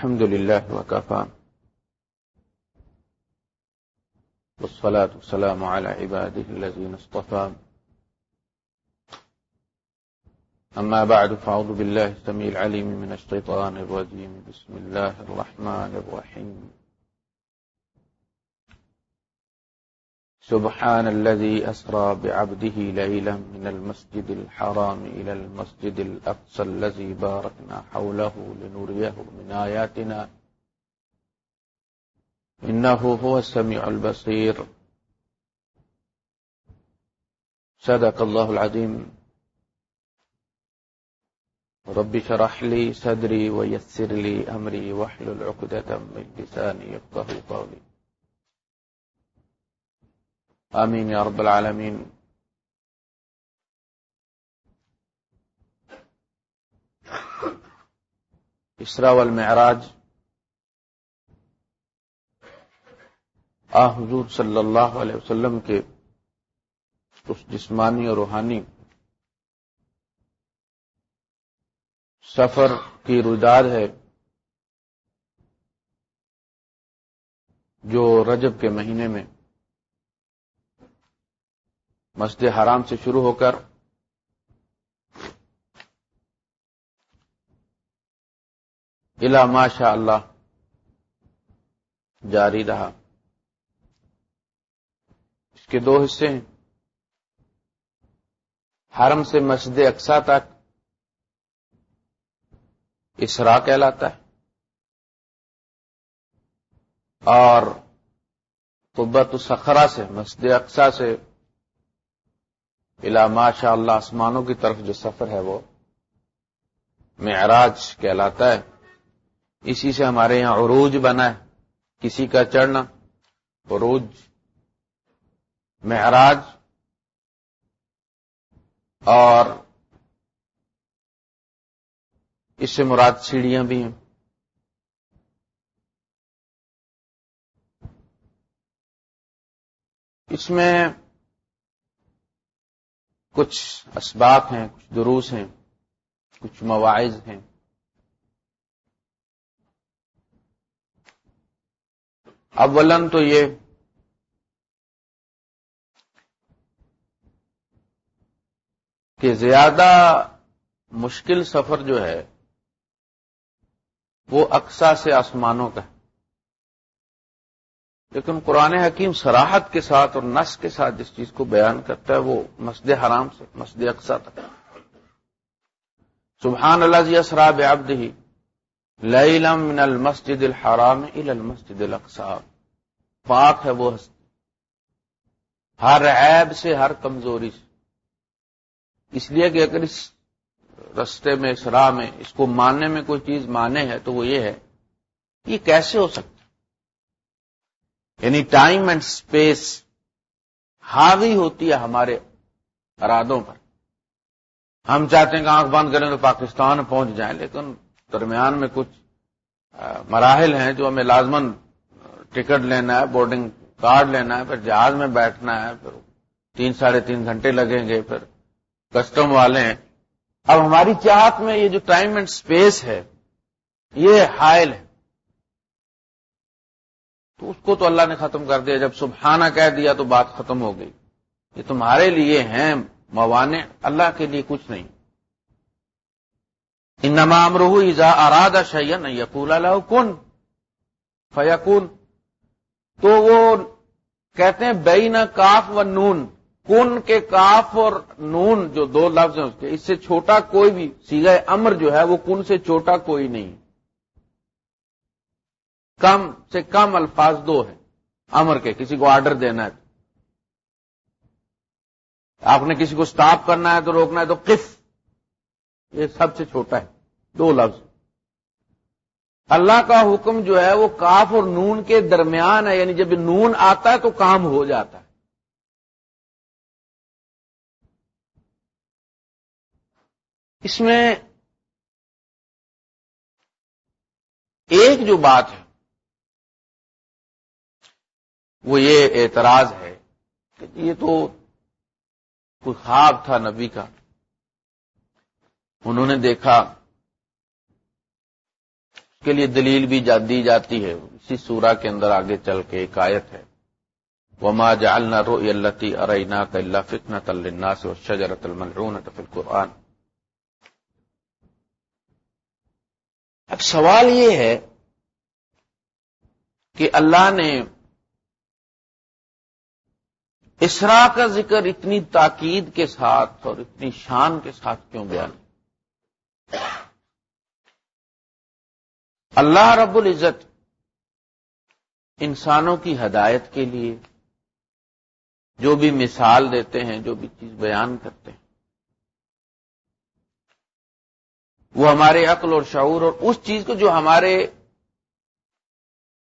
الحمد لله وكفى. والصلاة والسلام على عباده الذين اصطفى. أما بعد، فأعوذ بالله السميع العليم من الشيطان الرجيم. بسم الله الرحمن الرحيم. سبحان الذي أسرى بعبده ليلا من المسجد الحرام إلى المسجد الأقصى الذي باركنا حوله لنريه من آياتنا. إنه هو السميع البصير. صدق الله العظيم. رب شرح لي صدري ويسر لي أمري واحلل عقدة من لساني يفقه قولي. آمين يا رب العالمين اسرا والمعراج۔ آ حضور صلی اللہ علیہ وسلم کے اس جسمانی اور روحانی سفر کی رجاد ہے جو رجب کے مہینے میں مسجد حرام سے شروع ہو کر الا ماشاء اللہ جاری رہا۔ اس کے دو حصے ہیں۔ حرم سے مسجد اقسا تک اسرا کہلاتا ہے اور قبت السخرا سے، مسجد اقسا سے الا ماشاء اللہ آسمانوں کی طرف جو سفر ہے وہ معراج کہلاتا ہے۔ اسی سے ہمارے یہاں عروج بنا ہے۔ کسی کا چڑھنا، عروج، معراج، اور اس سے مراد سیڑھیاں بھی ہیں۔ اس میں کچھ اسباق ہیں، کچھ دروس ہیں، کچھ مواعظ ہیں۔ اولن تو یہ کہ زیادہ مشکل سفر جو ہے، وہ اقسا سے آسمانوں کا ہے۔ لیکن قرآن حکیم سراحت کے ساتھ اور نس کے ساتھ جس چیز کو بیان کرتا ہے وہ مسجد حرام سے، مسجد اقسا تک۔ سبحان اللہ جی اسراب عبد ہی لم من المسجد الحرام الى المسجد الاقصا پاک ہے وہ ہستی ہر عیب سے ہر کمزوری سے۔ اس لیے کہ اگر اس رستے میں، اس راہ میں اس کو ماننے میں کوئی چیز مانے ہے تو وہ یہ ہے، یہ کیسے ہو سکتا یعنی ٹائم اینڈ اسپیس حاوی ہوتی ہے ہمارے ارادوں پر۔ ہم چاہتے ہیں کہ آنکھ بند کریں تو پاکستان پہنچ جائیں، لیکن درمیان میں کچھ مراحل ہیں جو ہمیں لازمن ٹکٹ لینا ہے، بورڈنگ کارڈ لینا ہے، پھر جہاز میں بیٹھنا ہے، پھر تین ساڑھے تین گھنٹے لگیں گے، پھر کسٹم والے ہیں۔ اب ہماری چاہت میں یہ جو ٹائم اینڈ اسپیس ہے، یہ حائل ہے۔ تو اس کو تو اللہ نے ختم کر دیا۔ جب سبحانہ کہہ دیا تو بات ختم ہو گئی۔ یہ تمہارے لیے ہیں موانے اللہ کے لیے کچھ نہیں۔ ان نمام روح ایزا اراد شیئن یقول اللہ کن فیقون تو وہ کہتے ہیں، بین کاف و نون۔ کن کے کاف اور نون جو دو لفظ ہیں اس کے، اس سے چھوٹا کوئی بھی سیدھا امر جو ہے وہ کن سے چھوٹا کوئی نہیں۔ کم سے کم الفاظ دو ہیں۔ امر کے، کسی کو آرڈر دینا ہے۔ آپ نے کسی کو سٹاپ کرنا ہے تو روکنا ہے تو کف یہ سب سے چھوٹا ہے۔ دو لفظ۔ اللہ کا حکم جو ہے وہ کاف اور نون کے درمیان ہے۔ یعنی جب نون آتا ہے تو کام ہو جاتا ہے۔ اس میں ایک جو بات ہے وہ یہ اعتراض ہے کہ جی یہ تو کوئی خواب تھا نبی کا۔ انہوں نے دیکھا کے لیے دلیل بھی دی جاتی ہے۔ اسی سورہ کے اندر آگے چل کے ایک آیت ہے۔ وما جعلنا رؤيا التي اريناك الا فتنه للناس والشجره الملعونه في القران اب سوال یہ ہے کہ اللہ نے اسرا کا ذکر اتنی تاکید کے ساتھ اور اتنی شان کے ساتھ کیوں بیان؟ اللہ رب العزت انسانوں کی ہدایت کے لیے جو بھی مثال دیتے ہیں، جو بھی چیز بیان کرتے ہیں، وہ ہمارے عقل اور شعور اور اس چیز کو جو ہمارے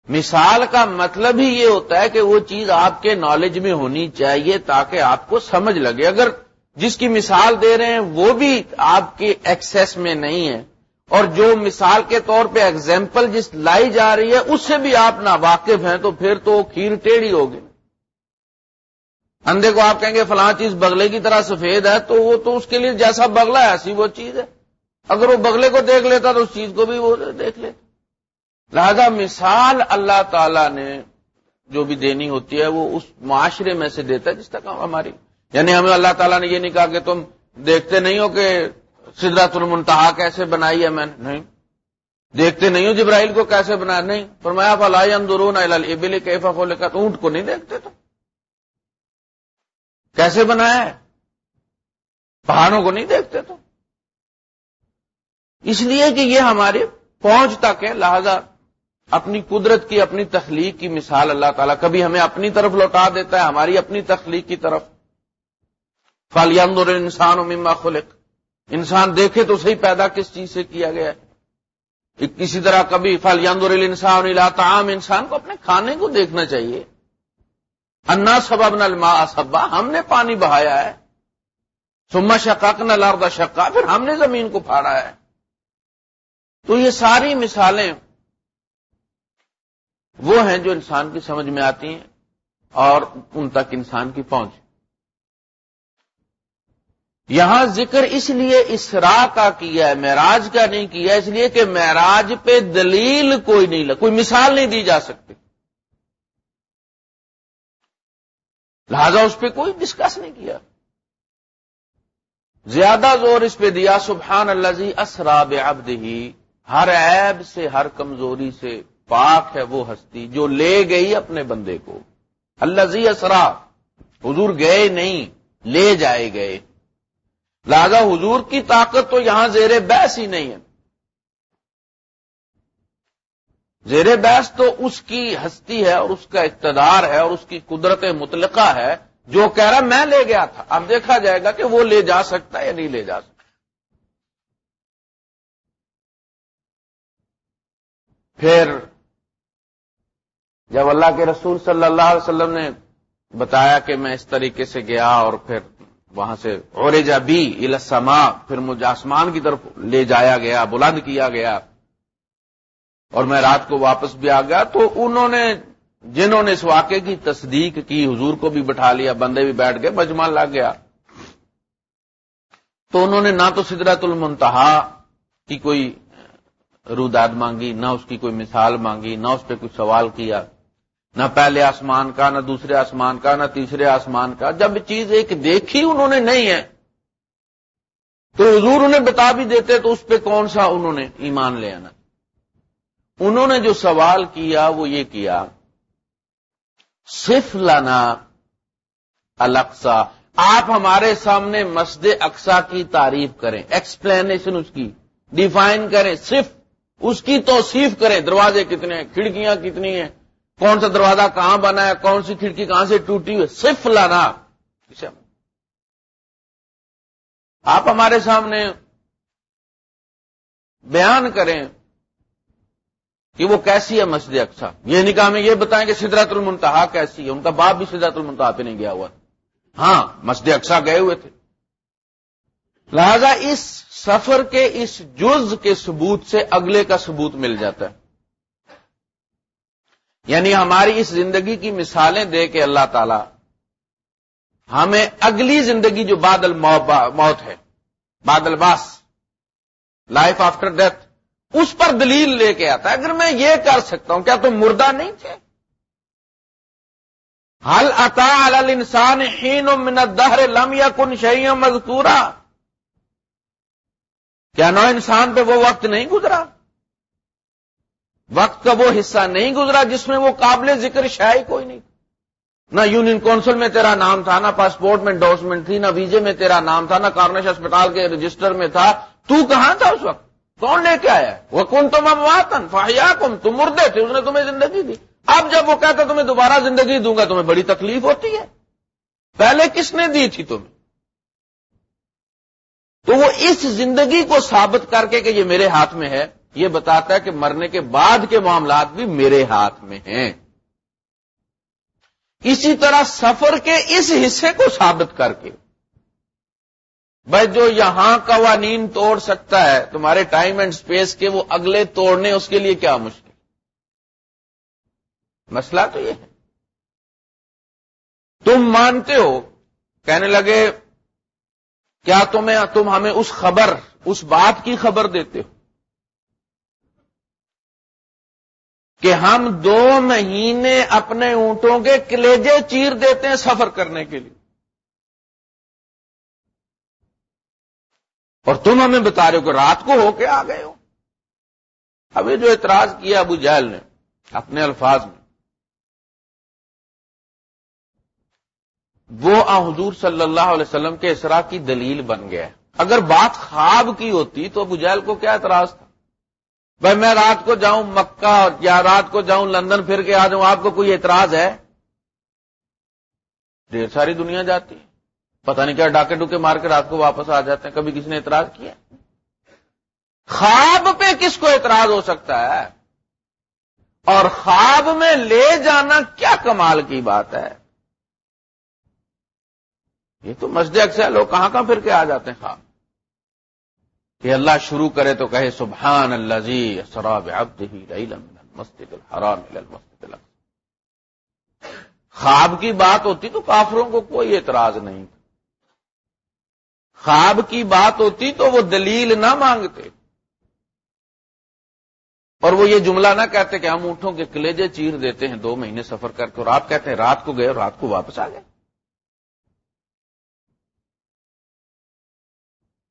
مثال کا مطلب ہی یہ ہوتا ہے کہ وہ چیز آپ کے نالج میں ہونی چاہیے تاکہ آپ کو سمجھ لگے۔ اگر جس کی مثال دے رہے ہیں وہ بھی آپ کے ایکسس میں نہیں ہے، اور جو مثال کے طور پہ ایگزامپل جس لائی جا رہی ہے، اس سے بھی آپ نا واقف ہیں، تو پھر تو کھیر ٹیڑھی ہوگی۔ اندھے کو آپ کہیں گے فلاں چیز بگلے کی طرح سفید ہے، تو وہ تو اس کے لیے جیسا بگلا ہے، ایسی وہ چیز ہے۔ اگر وہ بگلے کو دیکھ لیتا تو اس چیز کو بھی وہ دیکھ لیتا۔ لہذا مثال اللہ تعالی نے جو بھی دینی ہوتی ہے وہ اس معاشرے میں سے دیتا ہے جس تک ہماری یعنی ہمیں اللہ تعالیٰ نے یہ نہیں کہا کہ تم دیکھتے نہیں ہو کہ سدرت المنتہا کیسے بنائی ہے میں نے نہیں. دیکھتے نہیں ہو جبرائیل کو کیسے بنایا نہیں. فرمایا فلائی اندرون ابل کیفا کو لے اونٹ کو نہیں دیکھتے تو کیسے بنایا ہے؟ پہاڑوں کو نہیں دیکھتے تو اس لیے کہ یہ ہمارے پہنچ تک ہے، لہذا اپنی قدرت کی، اپنی تخلیق کی مثال اللہ تعالیٰ کبھی ہمیں اپنی طرف لوٹا دیتا ہے، ہماری اپنی تخلیق کی طرف۔ فلیندر انسان و مما خلق۔ انسان دیکھے تو صحیح پیدا کس چیز سے کیا گیا ہے۔ کسی طرح کبھی فلیندر انسان عام انسان کو اپنے کھانے کو دیکھنا چاہیے۔ انا سبب نہ لما ہم نے پانی بہایا ہے۔ سما شکا نہ لاردا شکا پھر ہم نے زمین کو پھاڑا ہے۔ تو یہ ساری مثالیں وہ ہیں جو انسان کی سمجھ میں آتی ہیں اور ان تک انسان کی پہنچ یہاں ذکر اس لیے اسرا کا کیا ہے، معراج کا نہیں کیا، اس لیے کہ معراج پہ دلیل کوئی نہیں لگ کوئی مثال نہیں دی جا سکتی۔ لہذا اس پہ کوئی ڈسکس نہیں کیا۔ زیادہ زور اس پہ دیا، سبحان اللہ جی اسراب ابد ہر عیب سے، ہر کمزوری سے۔ پاک ہے وہ ہستی جو لے گئی اپنے بندے کو۔ اللہ زی اسرا، حضور گئے نہیں، لے جائے گئے۔ لہذا حضور کی طاقت تو یہاں زیر بحث ہی نہیں ہے۔ زیر بحث تو اس کی ہستی ہے اور اس کا اقتدار ہے اور اس کی قدرت متلقہ ہے جو کہہ رہا میں لے گیا تھا۔ اب دیکھا جائے گا کہ وہ لے جا سکتا ہے یا نہیں لے جا سکتا۔ پھر جب اللہ کے رسول صلی اللہ علیہ وسلم نے بتایا کہ میں اس طریقے سے گیا اور پھر وہاں سے اور بی السما پھر مجھے آسمان کی طرف لے جایا گیا، بلند کیا گیا اور میں رات کو واپس بھی آ گیا تو انہوں نے، جنہوں نے اس واقعے کی تصدیق کی، حضور کو بھی بٹھا لیا، بندے بھی بیٹھ گئے، مجمع لگ گیا۔ تو انہوں نے نہ تو سدرت المنتہا کی کوئی روداد مانگی، نہ اس کی کوئی مثال مانگی، نہ اس پہ کوئی سوال کیا۔ نہ پہلے آسمان کا، نہ دوسرے آسمان کا، نہ تیسرے آسمان کا۔ جب چیز ایک دیکھی انہوں نے نہیں ہے، تو حضور انہیں بتا بھی دیتے تو اس پہ کون سا انہوں نے ایمان لے آنا۔ انہوں نے جو سوال کیا، وہ یہ کیا صرف لانا القسا آپ ہمارے سامنے مسجد اقسا کی تعریف کریں ایکسپلینیشن اس کی ڈیفائن کریں صرف اس کی توصیف کریں۔ دروازے کتنے ہیں، کھڑکیاں کتنی ہیں کون سا دروازہ کہاں بنا ہے، کون سی کھڑکی کہاں سے ٹوٹی ہوئی صرف لانا۔ آپ ہمارے سامنے بیان کریں کہ وہ کیسی ہے مسجد اقسا یہ نکاح میں یہ بتائیں کہ سدرت المنتہا کیسی ہے۔ ان کا باپ بھی سدرت المنتہا پہ نہیں گیا ہوا۔ ہاں مسجد اقسا گئے ہوئے تھے۔ لہذا اس سفر کے، اس جز کے ثبوت سے اگلے کا ثبوت مل جاتا ہے۔ یعنی ہماری اس زندگی کی مثالیں دے کے اللہ تعالی ہمیں اگلی زندگی جو بادل موت ہے بادل باس لائف آفٹر ڈیتھ اس پر دلیل لے کے آتا ہے۔ اگر میں یہ کر سکتا ہوں، کیا تم مردہ نہیں تھے؟ حل اتا انسان ہین و منت دہر لم یا کن شہی کیا نو انسان پہ وہ وقت نہیں گزرا؟ وقت کا وہ حصہ نہیں گزرا جس میں وہ قابل ذکر شاہی کوئی نہیں نہ یونین کونسل میں تیرا نام تھا، نہ پاسپورٹ میں انڈورسمنٹ تھی، نہ ویزے میں تیرا نام تھا، نہ کارنش اسپتال کے رجسٹر میں تھا۔ تو کہاں تھا اس وقت؟ کون لے کے آیا؟ وہ کن تم اب واتن فاہیا کم تم مردے تھے، اس نے تمہیں زندگی دی۔ اب جب وہ کہتا تمہیں دوبارہ زندگی دوں گا، تمہیں بڑی تکلیف ہوتی ہے۔ پہلے کس نے دی تھی تمہیں؟ تو وہ اس زندگی کو ثابت کر کے کہ یہ میرے ہاتھ میں ہے۔ یہ بتاتا ہے کہ مرنے کے بعد کے معاملات بھی میرے ہاتھ میں ہیں۔ اسی طرح سفر کے اس حصے کو ثابت کر کے۔ بھائی جو یہاں قوانین توڑ سکتا ہے، تمہارے ٹائم اینڈ سپیس کے وہ اگلے توڑنے اس کے لیے کیا مشکل؟ مسئلہ تو یہ ہے۔ تم مانتے ہو، کہنے لگے، کیا تمہیں، تم ہمیں اس خبر، اس بات کی خبر دیتے ہو؟ کہ ہم دو مہینے اپنے اونٹوں کے کلیجے چیر دیتے ہیں سفر کرنے کے لیے۔ اور تم ہمیں بتا رہے ہو کہ رات کو ہو کے آ گئے ہو۔ ابھی جو اعتراض کیا ابو جہل نے اپنے الفاظ میں۔ وہ آ حضور صلی اللہ علیہ وسلم کے اسرا کی دلیل بن گیا۔ اگر بات خواب کی ہوتی تو ابو جہل کو کیا اعتراض تھا؟ بھائی میں رات کو جاؤں مکہ یا رات کو جاؤں لندن پھر کے آ جاؤں، آپ کو کوئی اعتراض ہے؟ ڈھیر ساری دنیا جاتی ہے۔ پتہ نہیں کیا ڈاکے ڈوکے مار کے رات کو واپس آ جاتے ہیں، کبھی کسی نے اعتراض کیا؟ خواب پہ کس کو اعتراض ہو سکتا ہے؟ اور خواب میں لے جانا کیا کمال کی بات ہے؟ یہ تو مسجد اکثر لوگ کہاں کہاں پھر کے آ جاتے ہیں خواب؟ کہ اللہ شروع کرے تو کہے سبحان اللہ جی سراب مسجد الحرام مسجد خواب کی بات ہوتی تو کافروں کو کوئی اعتراض نہیں۔ خواب کی بات ہوتی تو وہ دلیل نہ مانگتے۔ اور وہ یہ جملہ نہ کہتے کہ ہم اونٹوں کے کلیجے چیر دیتے ہیں، دو مہینے سفر کر کے اور آپ کہتے ہیں رات کو گئے اور رات کو واپس آ گئے۔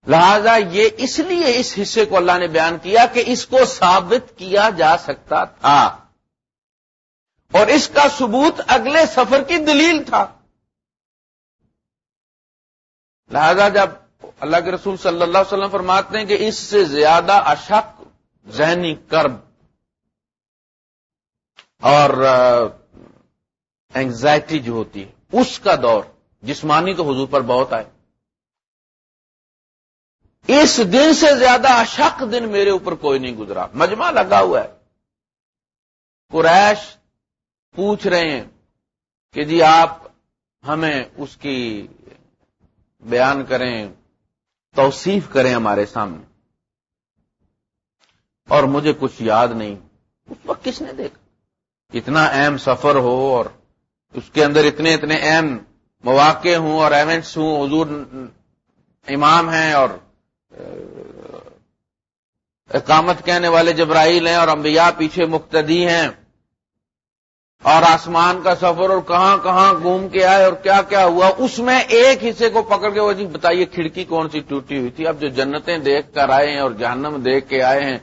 لہذا یہ اس لیے اس حصے کو اللہ نے بیان کیا کہ اس کو ثابت کیا جا سکتا تھا۔ اور اس کا ثبوت اگلے سفر کی دلیل تھا۔ لہذا جب اللہ کے رسول صلی اللہ علیہ وسلم فرماتے ہیں کہ اس سے زیادہ اشک ذہنی کرب اور اینگزائٹی جو ہوتی ہے اس کا دور جسمانی تو حضور پر بہت آئے۔ اس دن سے زیادہ اشک دن میرے اوپر کوئی نہیں گزرا۔ مجمع لگا ہوا ہے۔ قریش پوچھ رہے ہیں کہ جی آپ ہمیں اس کی بیان کریں، توصیف کریں ہمارے سامنے۔ اور مجھے کچھ یاد نہیں۔ اس وقت کس نے دیکھا؟ اتنا اہم سفر ہو اور اس کے اندر اتنے اتنے اہم مواقع ہوں اور ایونٹس ہوں، حضور امام ہیں اور اقامت کہنے والے جبرائیل ہیں اور انبیاء پیچھے مقتدی ہیں اور آسمان کا سفر اور کہاں کہاں گھوم کے آئے اور کیا کیا ہوا، اس میں ایک حصے کو پکڑ کے وہ جی بتائیے کھڑکی کون سی ٹوٹی ہوئی تھی؟ اب جو جنتیں دیکھ کر آئے ہیں اور جہنم دیکھ کے آئے ہیں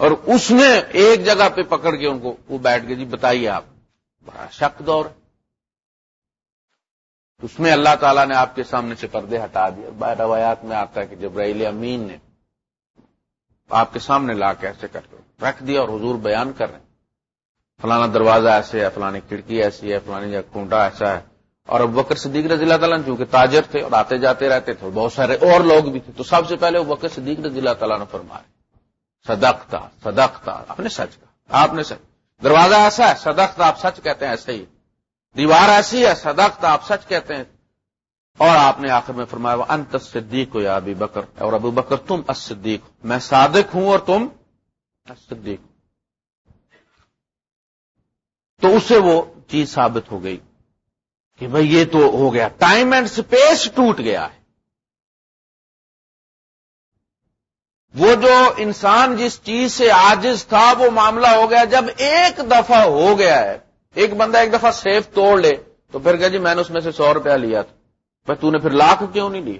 اور اس میں ایک جگہ پہ پکڑ کے ان کو وہ بیٹھ گئے جی بتائیے آپ، بڑا شک دور ہے اس میں اللہ تعالیٰ نے آپ کے سامنے سے پردے ہٹا دیا روایات میں آتا ہے کہ جبرائیل امین نے آپ کے سامنے لا کے ایسے کر کے رکھ دیا اور حضور بیان کر رہے ہیں۔ فلانا دروازہ ایسے ہے فلانی کھڑکی ایسی ہے فلانی جگہ کنڈا ایسا ہے۔ اور اب بکر صدیق رضی اللہ تعالیٰ چونکہ تاجر تھے اور آتے جاتے رہتے تھے بہت سارے اور لوگ بھی تھے۔ تو سب سے پہلے وہ بکر صدیق رضی اللہ تعالیٰ نے فرمایا صدق تھا صدق تھا آپ نے سچ کہا، آپ نے سچ دروازہ ایسا ہے صدق تھا آپ سچ کہتے ہیں ایسے ہی۔ دیوار ایسی ہے صدق آپ سچ کہتے ہیں۔ اور آپ نے آخر میں فرمایا انت صدیق ہو یا ابھی بکر اور ابو بکر، تم صدیق میں صادق ہوں اور تم صدیق تو اس سے وہ چیز ثابت ہو گئی کہ بھئی یہ تو ہو گیا۔ ٹائم اینڈ سپیس ٹوٹ گیا ہے۔ وہ جو انسان جس چیز سے آجز تھا، وہ معاملہ ہو گیا۔ جب ایک دفعہ ہو گیا ہے ایک بندہ ایک دفعہ سیف توڑ لے تو پھر کہ جی میں نے اس میں سے سو روپیہ لیا تھا۔ بھائی تو نے پھر لاکھ کیوں نہیں لیے؟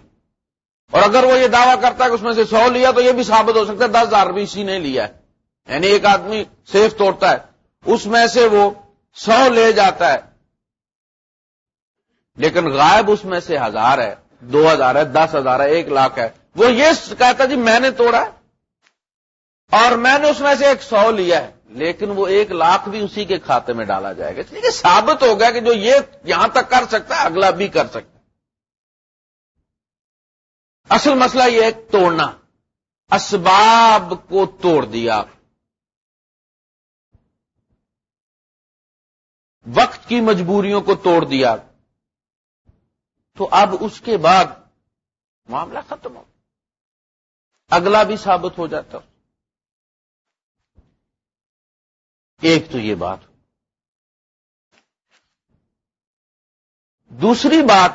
اور اگر وہ یہ دعویٰ کرتا ہے کہ اس میں سے سو لیا تو یہ بھی ثابت ہو سکتا ہے دس ہزار بھی اسی نے لیا ہے۔ یعنی ایک آدمی سیف توڑتا ہے، اس میں سے وہ سو لے جاتا ہے۔ لیکن غائب اس میں سے ہزار ہے، دو ہزار ہے، دس ہزار ہے، ایک لاکھ ہے۔ وہ یہ کہتا جی میں نے توڑا ہے اور میں نے اس میں سے ایک سو لیا ہے۔ لیکن وہ ایک لاکھ بھی اسی کے کھاتے میں ڈالا جائے گا۔ اس لیے ثابت ہو گیا کہ جو یہ یہاں تک کر سکتا ہے، اگلا بھی کر سکتا ہے۔ اصل مسئلہ یہ ہے توڑنا۔ اسباب کو توڑ دیا۔ وقت کی مجبوریوں کو توڑ دیا۔ تو اب اس کے بعد معاملہ ختم ہو۔ اگلا بھی ثابت ہو جاتا۔ ایک تو یہ بات۔ دوسری بات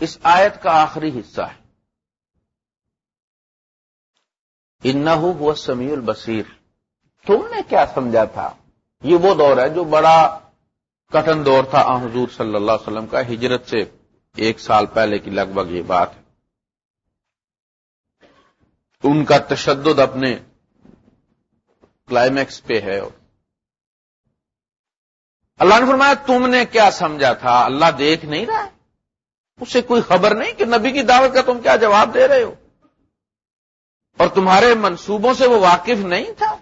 اس آیت کا آخری حصہ ہے۔ ان ہوا سمیع البصیر۔ تم نے کیا سمجھا تھا؟ یہ وہ دور ہے جو بڑا کٹن دور تھا۔ حضور صلی اللہ علیہ وسلم کا ہجرت سے ایک سال پہلے کی لگ بھگ یہ بات ہے۔ ان کا تشدد اپنے کلائمیکس پہ ہے اللہ نے فرمایا، تم نے کیا سمجھا تھا؟ اللہ دیکھ نہیں رہا ہے۔ اسے کوئی خبر نہیں کہ نبی کی دعوت کا تم کیا جواب دے رہے ہو۔ اور تمہارے منصوبوں سے وہ واقف نہیں تھا۔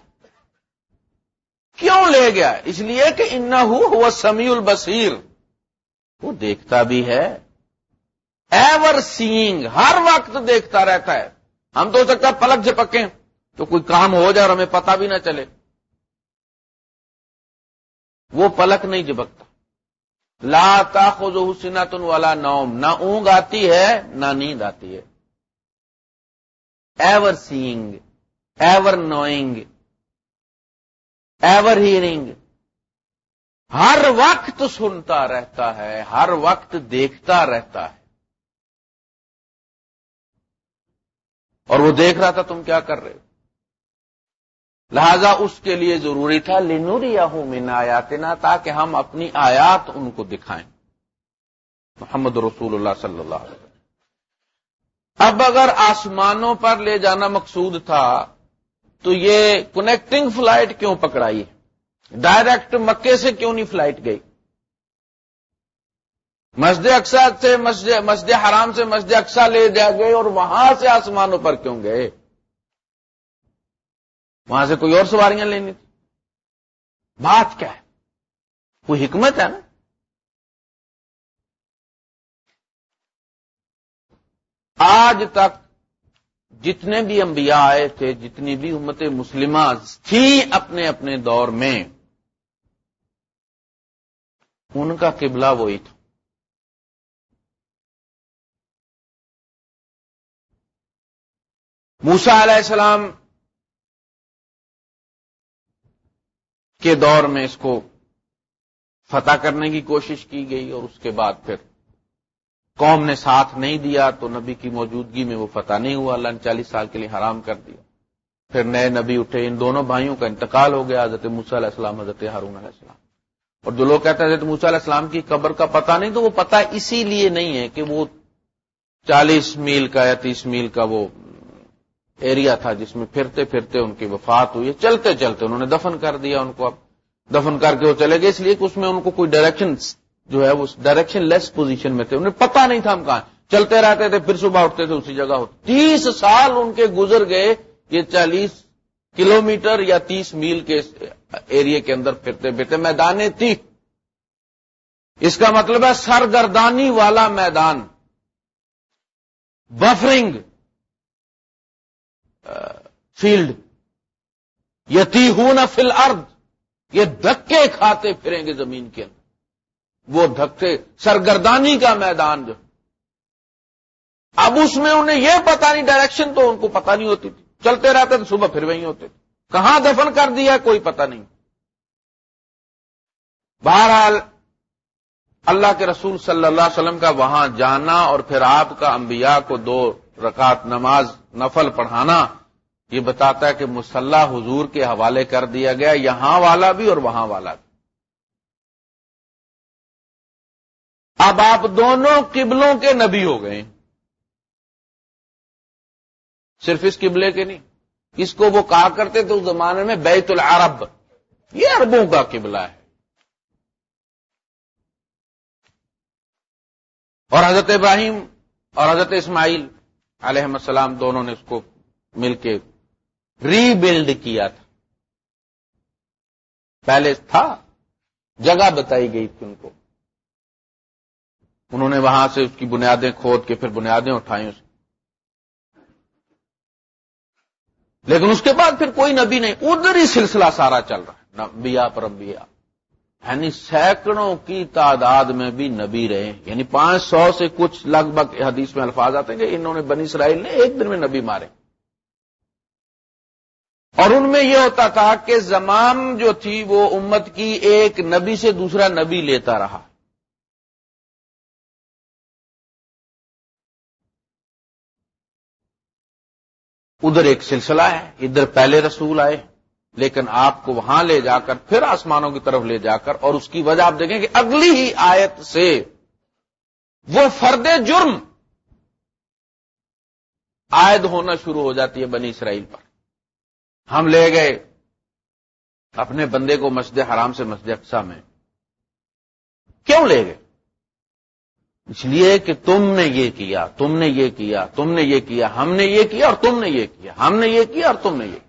کیوں لے گیا؟ اس لیے کہ ان ہوا سمیع البصیر۔ وہ دیکھتا بھی ہے۔ ایور سینگ ہر وقت دیکھتا رہتا ہے۔ ہم تو ہو سکتا پلک جھپکیں تو کوئی کام ہو جائے اور ہمیں پتا بھی نہ چلے۔ وہ پلک نہیں جھپکتا لا تاخذ حسنتن والا نوم۔ نہ اونگ آتی ہے، نہ نیند آتی ہے۔ Ever seeing, ever knowing, ever hearing ہر وقت سنتا رہتا ہے، ہر وقت دیکھتا رہتا ہے۔ اور وہ دیکھ رہا تھا، تم کیا کر رہے ہو؟ لہذا اس کے لیے ضروری تھا لنوریا ہوں من آیاتنا تاکہ ہم اپنی آیات ان کو دکھائیں۔ محمد رسول اللہ صلی اللہ علیہ وسلم۔ اب اگر آسمانوں پر لے جانا مقصود تھا، تو یہ کنیکٹنگ فلائٹ کیوں پکڑائی؟ ڈائریکٹ مکے سے کیوں نہیں فلائٹ گئی؟ مسجد اقسا سے مسجد حرام سے مسجد اقسا لے جا گئے اور وہاں سے آسمانوں پر کیوں گئے؟ وہاں سے کوئی اور سواریاں لینی تھی بات کیا ہے؟ کوئی حکمت ہے نا؟ آج تک جتنے بھی انبیاء آئے تھے، جتنی بھی امت مسلمہ تھی اپنے اپنے دور میں، ان کا قبلہ وہی تھا۔ موسا علیہ السلام کے دور میں اس کو فتح کرنے کی کوشش کی گئی اور اس کے بعد پھر قوم نے ساتھ نہیں دیا تو نبی کی موجودگی میں وہ فتح نہیں ہوا، اللہ نے چالیس سال کے لیے حرام کر دیا۔ پھر نئے نبی اٹھے، ان دونوں بھائیوں کا انتقال ہو گیا، حضرت موسیٰ علیہ السلام، حضرت ہارون علیہ السلام۔ اور جو لوگ کہتے ہیں حضرت موسیٰ علیہ السلام کی قبر کا پتہ نہیں تو وہ پتہ اسی لیے نہیں ہے کہ وہ چالیس میل کا یا تیس میل کا وہ ایریا تھا جس میں پھرتے پھرتے ان کی وفات ہوئی چلتے چلتے انہوں نے دفن کر دیا ان کو اب۔ دفن کر کے وہ چلے گئے، اس لیے کہ اس میں ان کو کوئی ڈائریکشن جو ہے وہ ڈائریکشن لیس پوزیشن میں تھے۔ انہیں پتا نہیں تھا ہم کہاں چلتے رہتے تھے، پھر صبح اٹھتے تھے، اسی جگہ ہوتے تیس سال ان کے گزر گئے، یہ چالیس کلو میٹر یا تیس میل کے ایریا کے اندر پھرتے پھرتے میدان تھی۔ اس کا مطلب ہے سرگردانی والا میدان۔ بفرنگ فیلڈ یتی ہوں فل ارد یہ دھکے کھاتے پھریں گے زمین کے اندر۔ وہ دھکے سرگردانی کا میدان جو۔ اب اس میں انہیں یہ پتا نہیں ڈائریکشن تو ان کو پتا نہیں ہوتی تھی۔ چلتے رہتے تھے، صبح پھر وہیں ہوتے تھے۔ کہاں دفن کر دیا، کوئی پتا نہیں۔ بہرحال، اللہ کے رسول صلی اللہ علیہ وسلم کا وہاں جانا اور پھر آپ کا انبیاء کو دو رکعت نماز نفل پڑھانا، یہ بتاتا ہے کہ مسلح حضور کے حوالے کر دیا گیا، یہاں والا بھی اور وہاں والا بھی۔ اب آپ دونوں قبلوں کے نبی ہو گئے۔ صرف اس قبلے کے نہیں، اس کو وہ کہا کرتے تھے اس زمانے میں بیت العرب۔ یہ عربوں کا قبلہ ہے۔ اور حضرت ابراہیم اور حضرت اسماعیل علیہ السلام دونوں نے اس کو مل کے ری بلڈ کیا تھا۔ پہلے تھا، جگہ بتائی گئی تھی ان کو۔ انہوں نے وہاں سے اس کی بنیادیں کھود کے پھر بنیادیں اٹھائیں اس۔ لیکن اس کے بعد پھر کوئی نبی نہیں، ادھر ہی سلسلہ سارا چل رہا ہے نبیا پر انبیاء۔ یعنی سینکڑوں کی تعداد میں بھی نبی رہے یعنی پانچ سو سے کچھ لگ بھگ حدیث میں الفاظ آتے ہیں کہ انہوں نے بنی اسرائیل نے ایک دن میں نبی مارے۔ اور ان میں یہ ہوتا تھا کہ زمام جو تھی وہ امت کی ایک نبی سے دوسرا نبی لیتا رہا۔ ادھر ایک سلسلہ ہے، ادھر پہلے رسول آئے۔ لیکن آپ کو وہاں لے جا کر، پھر آسمانوں کی طرف لے جا کر، اور اس کی وجہ آپ دیکھیں کہ اگلی ہی آیت سے وہ فرد جرم عائد ہونا شروع ہو جاتی ہے بنی اسرائیل پر۔ ہم لے گئے اپنے بندے کو مسجد حرام سے مسجد اقسا میں۔ کیوں لے گئے؟ اس لیے کہ تم نے یہ کیا، تم نے یہ کیا، تم نے یہ کیا، ہم نے یہ کیا اور تم نے یہ کیا، ہم نے یہ کیا اور تم نے یہ کیا۔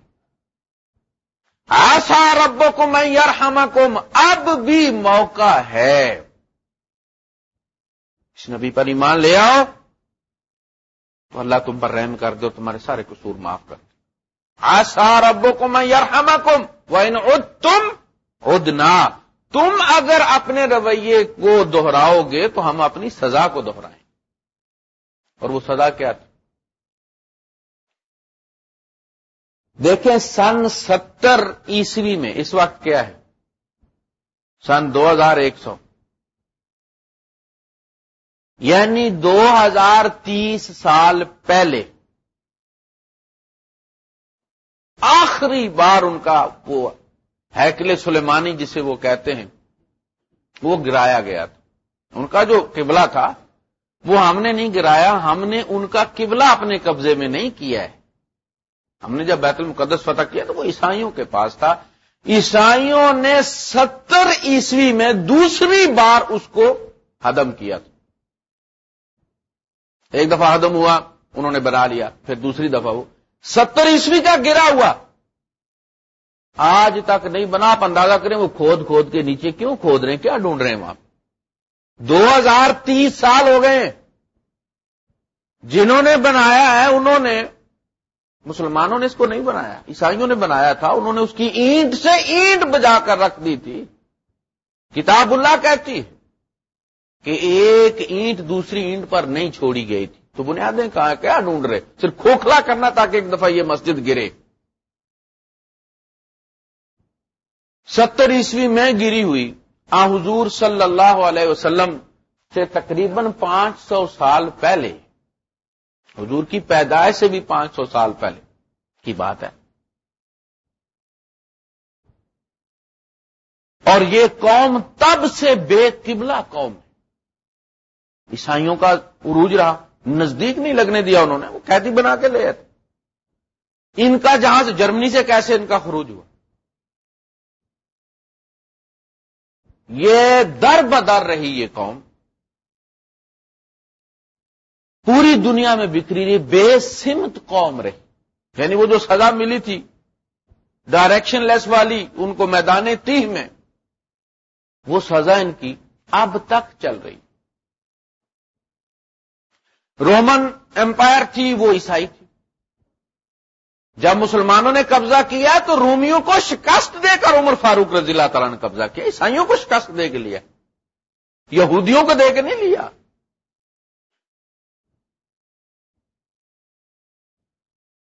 آسا رب کو میں یار اب بھی موقع ہے۔ اس نبی پر ایمان لے آؤ تو اللہ تم پر رحم کر دو، تمہارے سارے قصور معاف کر دو۔ آسا رب کو میں یار کم وہ تم ادنا تم اگر اپنے رویے کو دوہراؤ گے تو ہم اپنی سزا کو دوہرائیں اور وہ سزا کیا تھی؟ دیکھیں سن ستر عیسوی میں اس وقت کیا ہے؟ سن دو ہزار ایک سو۔ یعنی دو ہزار تیس سال پہلے۔ آخری بار ان کا وہ ہیکل سلیمانی جسے وہ کہتے ہیں، وہ گرایا گیا تھا۔ ان کا جو قبلہ تھا، وہ ہم نے نہیں گرایا، ہم نے ان کا قبلہ اپنے قبضے میں نہیں کیا ہے۔ ہم نے جب بیت المقدس فتح کیا تو وہ عیسائیوں کے پاس تھا۔ عیسائیوں نے ستر عیسوی میں دوسری بار اس کو ہدم کیا تھا۔ ایک دفعہ ہدم ہوا، انہوں نے بنا لیا، پھر دوسری دفعہ وہ۔ ستر عیسوی کا گرا ہوا۔ آج تک نہیں بنا، آپ اندازہ کریں وہ کھود کھود کے نیچے کیوں کھود رہے ہیں؟ کیا ڈھونڈ رہے ہیں وہاں؟ دو ہزار تیس سال ہو گئے جنہوں نے بنایا ہے، انہوں نے مسلمانوں نے اس کو نہیں بنایا۔ عیسائیوں نے بنایا تھا، انہوں نے اس کی اینٹ سے اینٹ بجا کر رکھ دی تھی۔ کتاب اللہ کہتی کہ ایک اینٹ دوسری اینٹ پر نہیں چھوڑی گئی تھی۔ تو بنیادیں کہاں کیا ڈھونڈ رہے؟ صرف کھوکھلا کرنا تھا کہ ایک دفعہ یہ مسجد گرے۔ ستر عیسوی میں گری ہوئی۔ آ حضور صلی اللہ علیہ وسلم سے تقریباً پانچ سو سال پہلے حضور کی پیدائش سے بھی پانچ سو سال پہلے کی بات ہے۔ اور یہ قوم تب سے بے قبلہ قوم ہے۔ عیسائیوں کا عروج رہا، نزدیک نہیں لگنے دیا انہوں نے، وہ قیدی بنا کے لے تھے ان کا جہاز جرمنی سے کیسے ان کا خروج ہوا؟ یہ در بدر رہی یہ قوم۔ پوری دنیا میں بکری رہی، بے سمت قوم رہی۔ یعنی وہ جو سزا ملی تھی ڈائریکشن لیس والی، ان کو میدان تیہ میں، وہ سزا ان کی اب تک چل رہی۔ رومن امپائر تھی، وہ عیسائی تھی۔ جب مسلمانوں نے قبضہ کیا تو رومیوں کو شکست دے کر عمر فاروق رضی اللہ تعالیٰ نے قبضہ کیا، عیسائیوں کو شکست دے کے لیا، یہودیوں کو دے کے نہیں لیا۔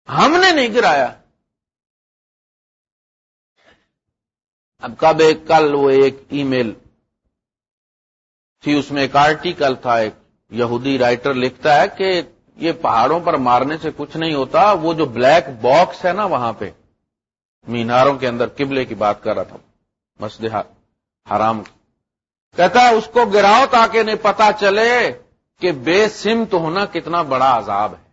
ہم نے نہیں گرایا۔ اب کب ایک کل وہ ایک ای میل۔ تھی اس میں ایک آرٹیکل تھا، ایک یہودی رائٹر لکھتا ہے کہ یہ پہاڑوں پر مارنے سے کچھ نہیں ہوتا، وہ جو بلیک باکس ہے نا وہاں پہ۔ میناروں کے اندر قبلے کی بات کر رہا تھا۔ مسجد حرام۔ کہتا ہے، اس کو گراؤ تاکہ نہیں پتا چلے کہ بے سمت ہونا کتنا بڑا عذاب ہے۔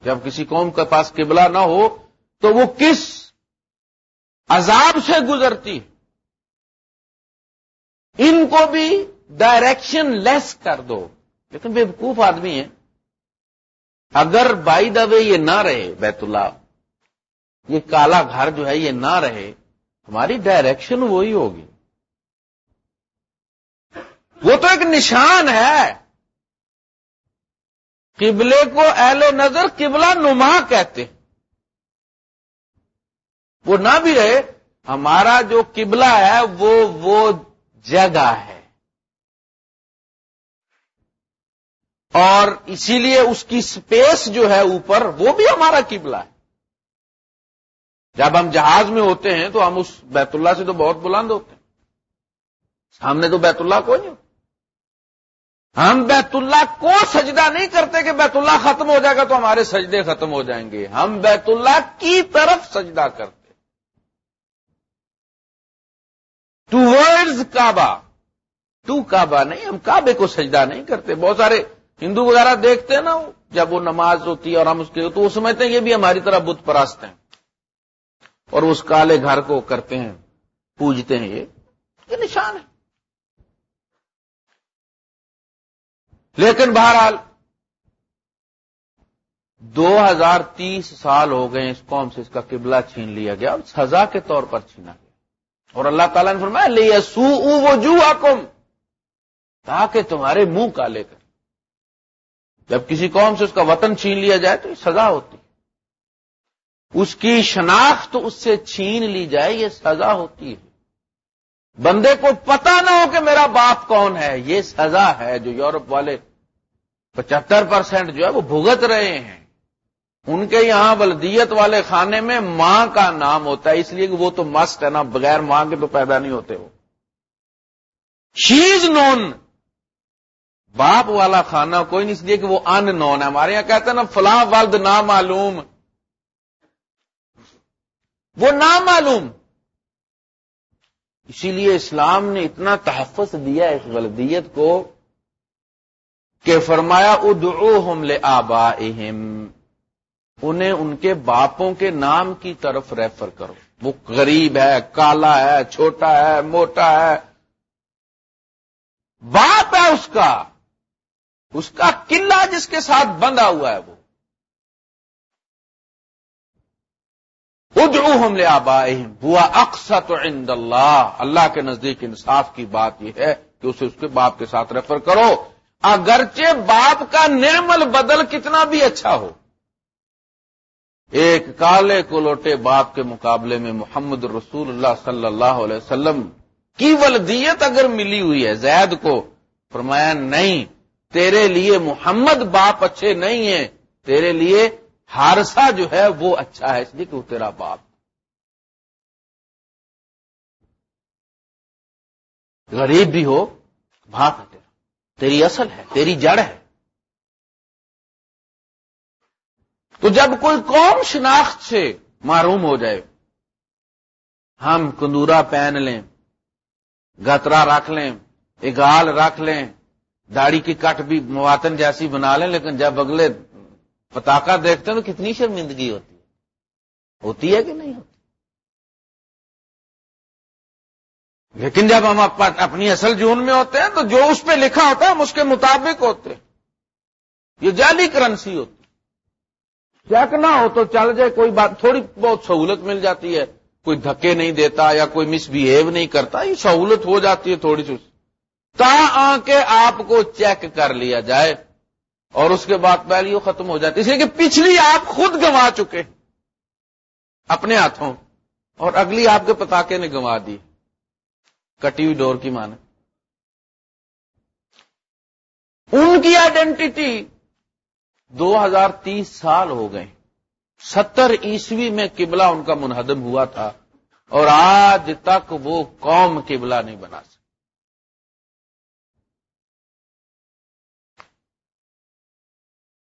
جب کسی قوم کے پاس قبلہ نہ ہو تو وہ کس عذاب سے گزرتی ان کو بھی ڈائریکشن لیس کر دو۔ لیکن بے وقوف آدمی ہے اگر بائی دا وے یہ نہ رہے، بیت اللہ، یہ کالا گھر جو ہے یہ نہ رہے، ہماری ڈائریکشن وہی ہوگی۔ وہ تو ایک نشان ہے۔ قبلے کو اہل و نظر قبلہ نما کہتے وہ نہ بھی رہے، ہمارا جو قبلہ ہے وہ وہ جگہ ہے۔ اور اسی لیے اس کی سپیس جو ہے اوپر، وہ بھی ہمارا قبلہ ہے۔ جب ہم جہاز میں ہوتے ہیں تو ہم اس بیت اللہ سے تو بہت بلند ہوتے ہیں۔ سامنے تو بیت اللہ کوئی نہیں ہوتا۔ ہم بیت اللہ کو سجدہ نہیں کرتے کہ بیت اللہ ختم ہو جائے گا تو ہمارے سجدے ختم ہو جائیں گے۔ ہم بیت اللہ کی طرف سجدہ کرتے ٹو ورڈز کعبہ ٹو کعبہ نہیں، ہم کعبے کو سجدہ نہیں کرتے۔ بہت سارے ہندو وغیرہ دیکھتے ہیں نا جب وہ نماز ہوتی ہے اور ہم اس کے، تو وہ سمجھتے ہیں یہ بھی ہماری طرح بت پرست ہیں۔ اور اس کالے گھر کو کرتے ہیں، پوجتے ہیں یہ نشان ہے۔ لیکن بہرحال دو ہزار تیس سال ہو گئے اس قوم سے اس کا قبلہ چھین لیا گیا اور سزا کے طور پر چھینا گیا۔ اور اللہ تعالیٰ نے فرمایا لے سو وجو حکم تاکہ تمہارے منہ کالے کر جب کسی قوم سے اس کا وطن چھین لیا جائے تو یہ سزا ہوتی اس کی شناخت اس سے چھین لی جائے، یہ سزا ہوتی ہے۔ بندے کو پتا نہ ہو کہ میرا باپ کون ہے، یہ سزا ہے جو یورپ والے پچہتر پرسینٹ جو ہے وہ بھگت رہے ہیں۔ ان کے یہاں بلدیت والے کھانے میں ماں کا نام ہوتا ہے، اس لیے کہ وہ تو مست ہے نا بغیر ماں کے تو پیدا نہیں ہوتے وہ۔ شیز نون۔ باپ والا کھانا کوئی نہیں، اس لیے کہ وہ ان نون ہے۔ ہمارے یہاں کہتے ہیں نا، فلاں ولد نامعلوم۔ وہ نامعلوم۔ اسی لیے اسلام نے اتنا تحفظ دیا اس ولدیت کو کہ فرمایا، ادعوہم لآبائہم، انہیں ان کے باپوں کے نام کی طرف ریفر کرو۔ وہ غریب ہے، کالا ہے، چھوٹا ہے، موٹا ہے۔ باپ ہے اس کا اس کا قلعہ جس کے ساتھ بندھا ہوا ہے وہ۔ ادعوہم لآبائہم، ہوا اقسط عند اللہ اللہ کے نزدیک انصاف کی بات یہ ہے کہ اسے اس کے باپ کے ساتھ ریفر کرو۔ اگرچہ باپ کا نرمل بدل کتنا بھی اچھا ہو۔ ایک کالے کو لوٹے باپ کے مقابلے میں محمد رسول اللہ صلی اللہ علیہ وسلم کی ولدیت اگر ملی ہوئی ہے زید کو، فرمایا نہیں، تیرے لیے محمد باپ اچھے نہیں ہیں، تیرے لیے ہارسا جو ہے وہ اچھا ہے، اس لیے کہ وہ تیرا باپ۔ غریب بھی ہو باپ ہے تیرا۔ تیری اصل ہے، تیری جڑ ہے۔ تو جب کوئی قوم شناخت سے معروم ہو جائے، ہم کندورا پہن لیں، گترا رکھ لیں، اگال رکھ لیں، داڑھی کی کٹ بھی مواتن جیسی بنا لیں، لیکن جب اگلے پتاکا دیکھتے ہیں تو کتنی شرمندگی ہوتی ہے۔ ہوتی ہے کہ نہیں ہوتی؟ لیکن جب ہم اپنی اصل جون میں ہوتے ہیں تو جو اس پہ لکھا ہوتا ہے ہم اس کے مطابق ہوتے ہیں۔ یہ جعلی کرنسی ہوتی چیک نہ ہو تو چل جائے، کوئی بات تھوڑی بہت سہولت مل جاتی ہے۔ کوئی دھکے نہیں دیتا یا کوئی مس بہیو نہیں کرتا، یہ سہولت ہو جاتی ہے تھوڑی سی۔ تا آ کے آپ کو چیک کر لیا جائے۔ اور اس کے بعد پہلی ختم ہو جاتی اس لیے کہ پچھلی آپ خود گنوا چکے اپنے ہاتھوں۔ اور اگلی آپ کے پتاکے نے گنوا دی۔ کٹی ہوئی ڈور کی مانے ان کی آئیڈینٹی دو ہزار تیس سال ہو گئے۔ ستر عیسوی میں قبلہ ان کا منہدم ہوا تھا۔ اور آج تک وہ قوم قبلہ نہیں بنا سکتے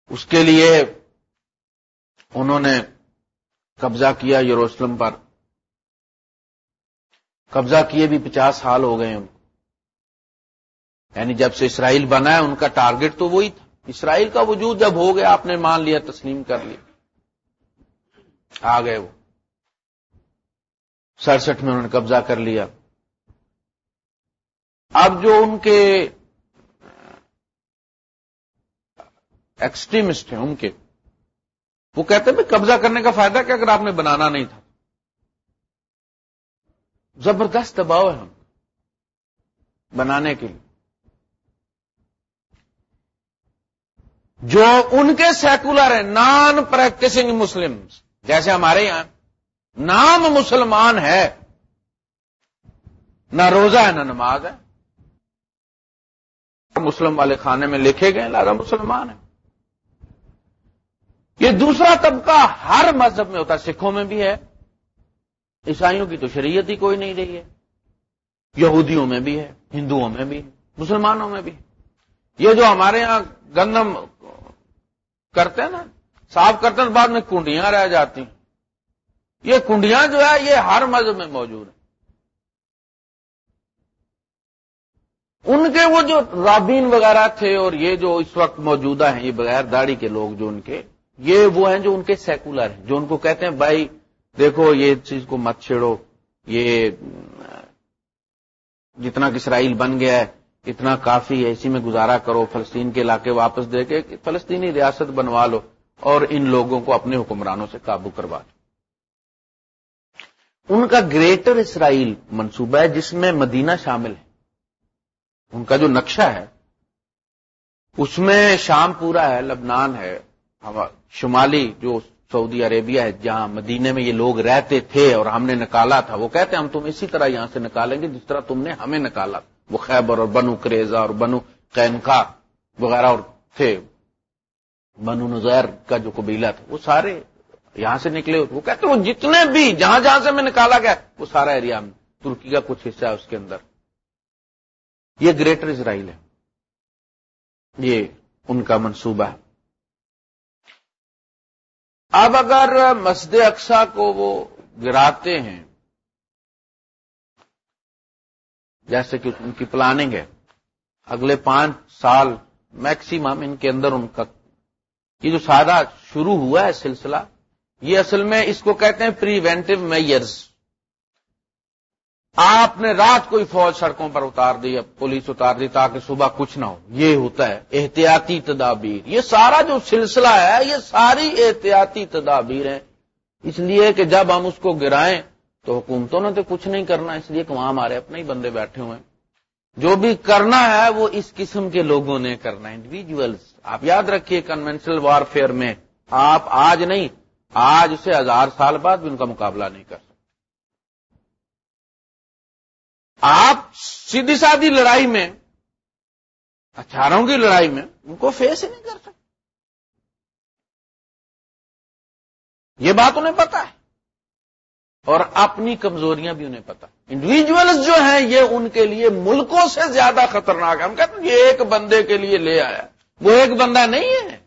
اس کے لیے انہوں نے قبضہ کیا یروسلم پر۔ قبضہ کیے بھی پچاس سال ہو گئے یعنی جب سے اسرائیل بنا ہے، ان کا ٹارگٹ تو وہی تھا۔ اسرائیل کا وجود جب ہو گیا، آپ نے مان لیا، تسلیم کر لیا۔ آ گئے وہ۔ سڑسٹھ میں انہوں نے قبضہ کر لیا۔ اب جو ان کے ایکسٹریمسٹ ہیں ان کے۔ وہ کہتے ہیں قبضہ کرنے کا فائدہ کیا اگر آپ نے بنانا نہیں تھا۔ زبردست دباؤ ہے ہم بنانے کے لیے۔ جو ان کے سیکولر ہیں نان پریکٹسنگ مسلم جیسے ہمارے یہاں نام مسلمان ہے۔ نہ روزہ ہے، نہ نماز ہے۔ مسلم والے کھانے میں لکھے گئے، لہذا مسلمان ہے یہ دوسرا طبقہ ہر مذہب میں ہوتا ہے، سکھوں میں بھی ہے۔ عیسائیوں کی تو شریعت ہی کوئی نہیں رہی ہے۔ یہودیوں میں بھی ہے، ہندوؤں میں بھی ہے، مسلمانوں میں بھی یہ جو ہمارے یہاں گندم کرتے ہیں نا، صاف کرتے ہیں بعد میں کنڈیاں رہ جاتی ہیں۔ یہ کنڈیاں جو ہے، یہ ہر مذہب میں موجود ہیں۔ ان کے وہ جو رابین وغیرہ تھے اور یہ جو اس وقت موجودہ ہیں، یہ بغیر داڑھی کے لوگ جو ان کے یہ وہ ہیں جو ان کے سیکولر ہیں، جو ان کو کہتے ہیں، بھائی، دیکھو یہ چیز کو مت چھیڑو، یہ جتنا اسرائیل بن گیا ہے، اتنا کافی ہے، اسی میں گزارا کرو، فلسطین کے علاقے واپس دے کے فلسطینی ریاست بنوا لو اور ان لوگوں کو اپنے حکمرانوں سے قابو کروا دو۔ ان کا گریٹر اسرائیل منصوبہ ہے جس میں مدینہ شامل ہے۔ ان کا جو نقشہ ہے، اس میں شام پورا ہے، لبنان ہے شمالی جو سعودی عربیہ ہے، جہاں مدینے میں یہ لوگ رہتے تھے اور ہم نے نکالا تھا، وہ کہتے ہیں ہم تم اسی طرح یہاں سے نکالیں گے جس طرح تم نے ہمیں نکالا۔ وہ خیبر اور بنو کریزا اور بنو قینکا وغیرہ اور تھے۔ بنو نظیر کا جو قبیلہ تھا، وہ سارے یہاں سے نکلے۔ وہ کہتے وہ جتنے بھی جہاں جہاں سے میں نکالا گیا، وہ سارا ایریا میں، ترکی کا کچھ حصہ ہے اس کے اندر۔ یہ گریٹر اسرائیل ہے۔ یہ ان کا منصوبہ ہے۔ اب اگر مسجد اقسا کو وہ گراتے ہیں، جیسے کہ ان کی پلاننگ ہے، اگلے پانچ سال میکسیمم ان کے اندر ان کا یہ جو سادہ شروع ہوا ہے سلسلہ، یہ اصل میں اس کو کہتے ہیں پریونٹیو میئرز آپ نے رات کوئی فوج سڑکوں پر اتار دی پولیس اتار دی تاکہ صبح کچھ نہ ہو۔ یہ ہوتا ہے، احتیاطی تدابیر۔ یہ سارا جو سلسلہ ہے، یہ ساری احتیاطی تدابیر ہیں۔ اس لیے کہ جب ہم اس کو گرائیں تو حکومتوں نے تو کچھ نہیں کرنا، اس لیے کہ وہاں ہمارے اپنے ہی بندے بیٹھے ہوئے ہیں۔ جو بھی کرنا ہے، وہ اس قسم کے لوگوں نے کرنا ہے۔ انڈیویجلس آپ یاد رکھیے کنوینشنل وار فیئر میں آپ آج نہیں، آج سے ہزار سال بعد بھی ان کا مقابلہ نہیں کر آپ سیدھی سادھی لڑائی میں اچھاروں کی لڑائی میں ان کو فیس ہی نہیں کر سکتے۔ یہ بات انہیں پتا ہے۔ اور اپنی کمزوریاں بھی انہیں پتا انڈیویجلس جو ہیں، یہ ان کے لیے ملکوں سے زیادہ خطرناک ہے ہم کہتے ہیں، یہ ایک بندے کے لیے لے آیا۔ وہ ایک بندہ نہیں ہے۔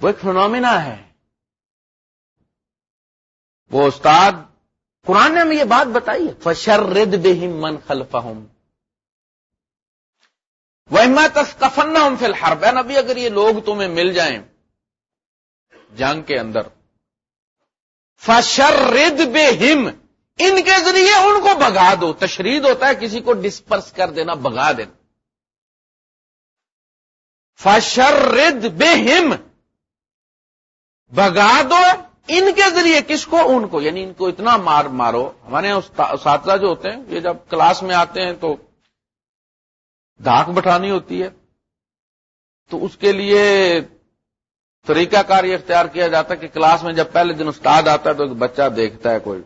وہ ایک فنومینا ہے۔ وہ استاد قرآن نے ہمیں یہ بات بتائی ہے۔ فشرد بہم من خلف ہوں وہ تفن ہوں فی الحال نبی، اگر یہ لوگ تمہیں مل جائیں جنگ کے اندر، فشرد بہم ان کے ذریعے ان کو بگا دو۔ تشرید ہوتا ہے کسی کو ڈسپرس کر دینا بگا دینا۔ فشرد بہم بگا دو۔ ان کے ذریعے کس کو؟ ان کو۔ یعنی ان کو اتنا مار مارو۔ ہمارے یہاں اساتذہ جو ہوتے ہیں، یہ جب کلاس میں آتے ہیں تو دھاک بٹھانی ہوتی ہے۔ تو اس کے لیے طریقہ کار یہ اختیار کیا جاتا ہے کہ کلاس میں جب پہلے دن استاد آتا ہے تو ایک بچہ دیکھتا ہے، کوئی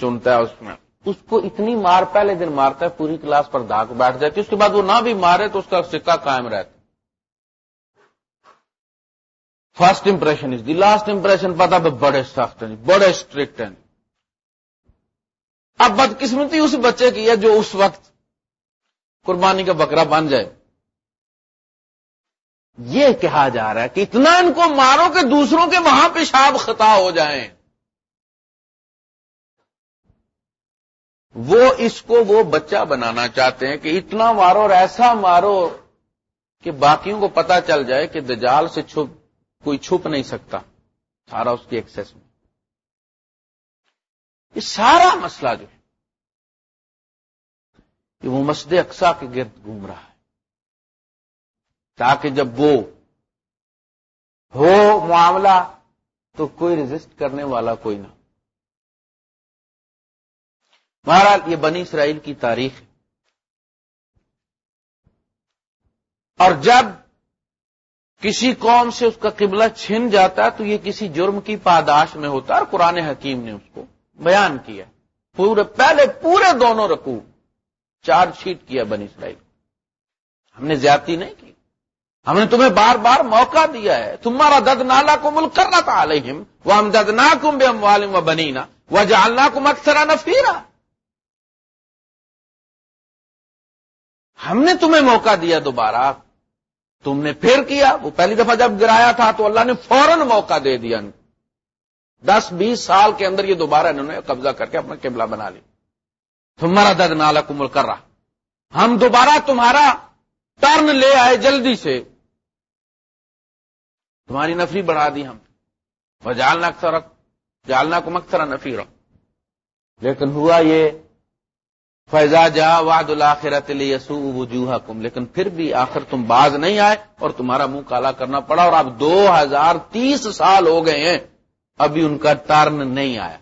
چنتا ہے اس میں۔ اس کو اتنی مار پہلے دن مارتا ہے، پوری کلاس پر دھاک بیٹھ جاتی ہے۔ اس کے بعد وہ نہ بھی مارے تو اس کا سکہ قائم رہتا first impression is the last impression پتا بڑے سخت ہیں، بڑے اسٹرکٹ ہیں۔ اب بدقسمتی اس بچے کی ہے جو اس وقت قربانی کا بکرا بن جائے۔ یہ کہا جا رہا ہے کہ اتنا ان کو مارو کہ دوسروں کے وہاں پیشاب خطا ہو جائیں۔ وہ اس کو وہ بچہ بنانا چاہتے ہیں کہ اتنا مارو اور ایسا مارو کہ باقیوں کو پتا چل جائے کہ دجال سے چھپ کوئی چھپ نہیں سکتا سارا اس کی ایکسس میں۔ یہ سارا مسئلہ جو ہے کہ وہ مسجد اقسا کے گرد گھوم رہا ہے۔ تاکہ جب وہ ہو معاملہ، تو کوئی رجسٹ کرنے والا کوئی نہ بہرحال یہ بنی اسرائیل کی تاریخ ہے۔ اور جب کسی قوم سے اس کا قبلہ چھن جاتا ہے تو یہ کسی جرم کی پاداش میں ہوتا ہے اور قرآن حکیم نے اس کو بیان کیا۔ پورے پہلے پورے دونوں رکو چارج شیٹ کیا بنی اسرائیل۔ ہم نے زیادتی نہیں کی۔ ہم نے تمہیں بار بار موقع دیا ہے۔ تمہارا دد نالا کو ملک کرنا تھا علیہم وہ ہم دد نا کم بے والم و بنینا وہ جالنا کم اکثر نفیرا۔ ہم نے تمہیں موقع دیا دوبارہ۔ تم نے پھر کیا؟ وہ پہلی دفعہ جب گرایا تھا تو اللہ نے فوراً موقع دے دیا۔ دس بیس سال کے اندر یہ دوبارہ انہوں نے قبضہ کر کے اپنا قبلہ بنا لی تمہارا درد نالا کمل کر رہا ہم دوبارہ تمہارا ٹرن لے آئے جلدی سے۔ تمہاری نفری بڑھا دی ہم۔ وہ جالنا اکثر جالنا کو مکثر نفی رکھ لیکن ہوا یہ فیضا جا واد الآخرت یسو وجوہ کم لیکن پھر بھی آخر تم باز نہیں آئے اور تمہارا منہ کالا کرنا پڑا اور اب دو ہزار تیس سال ہو گئے ہیں، ابھی ان کا تارن نہیں آیا۔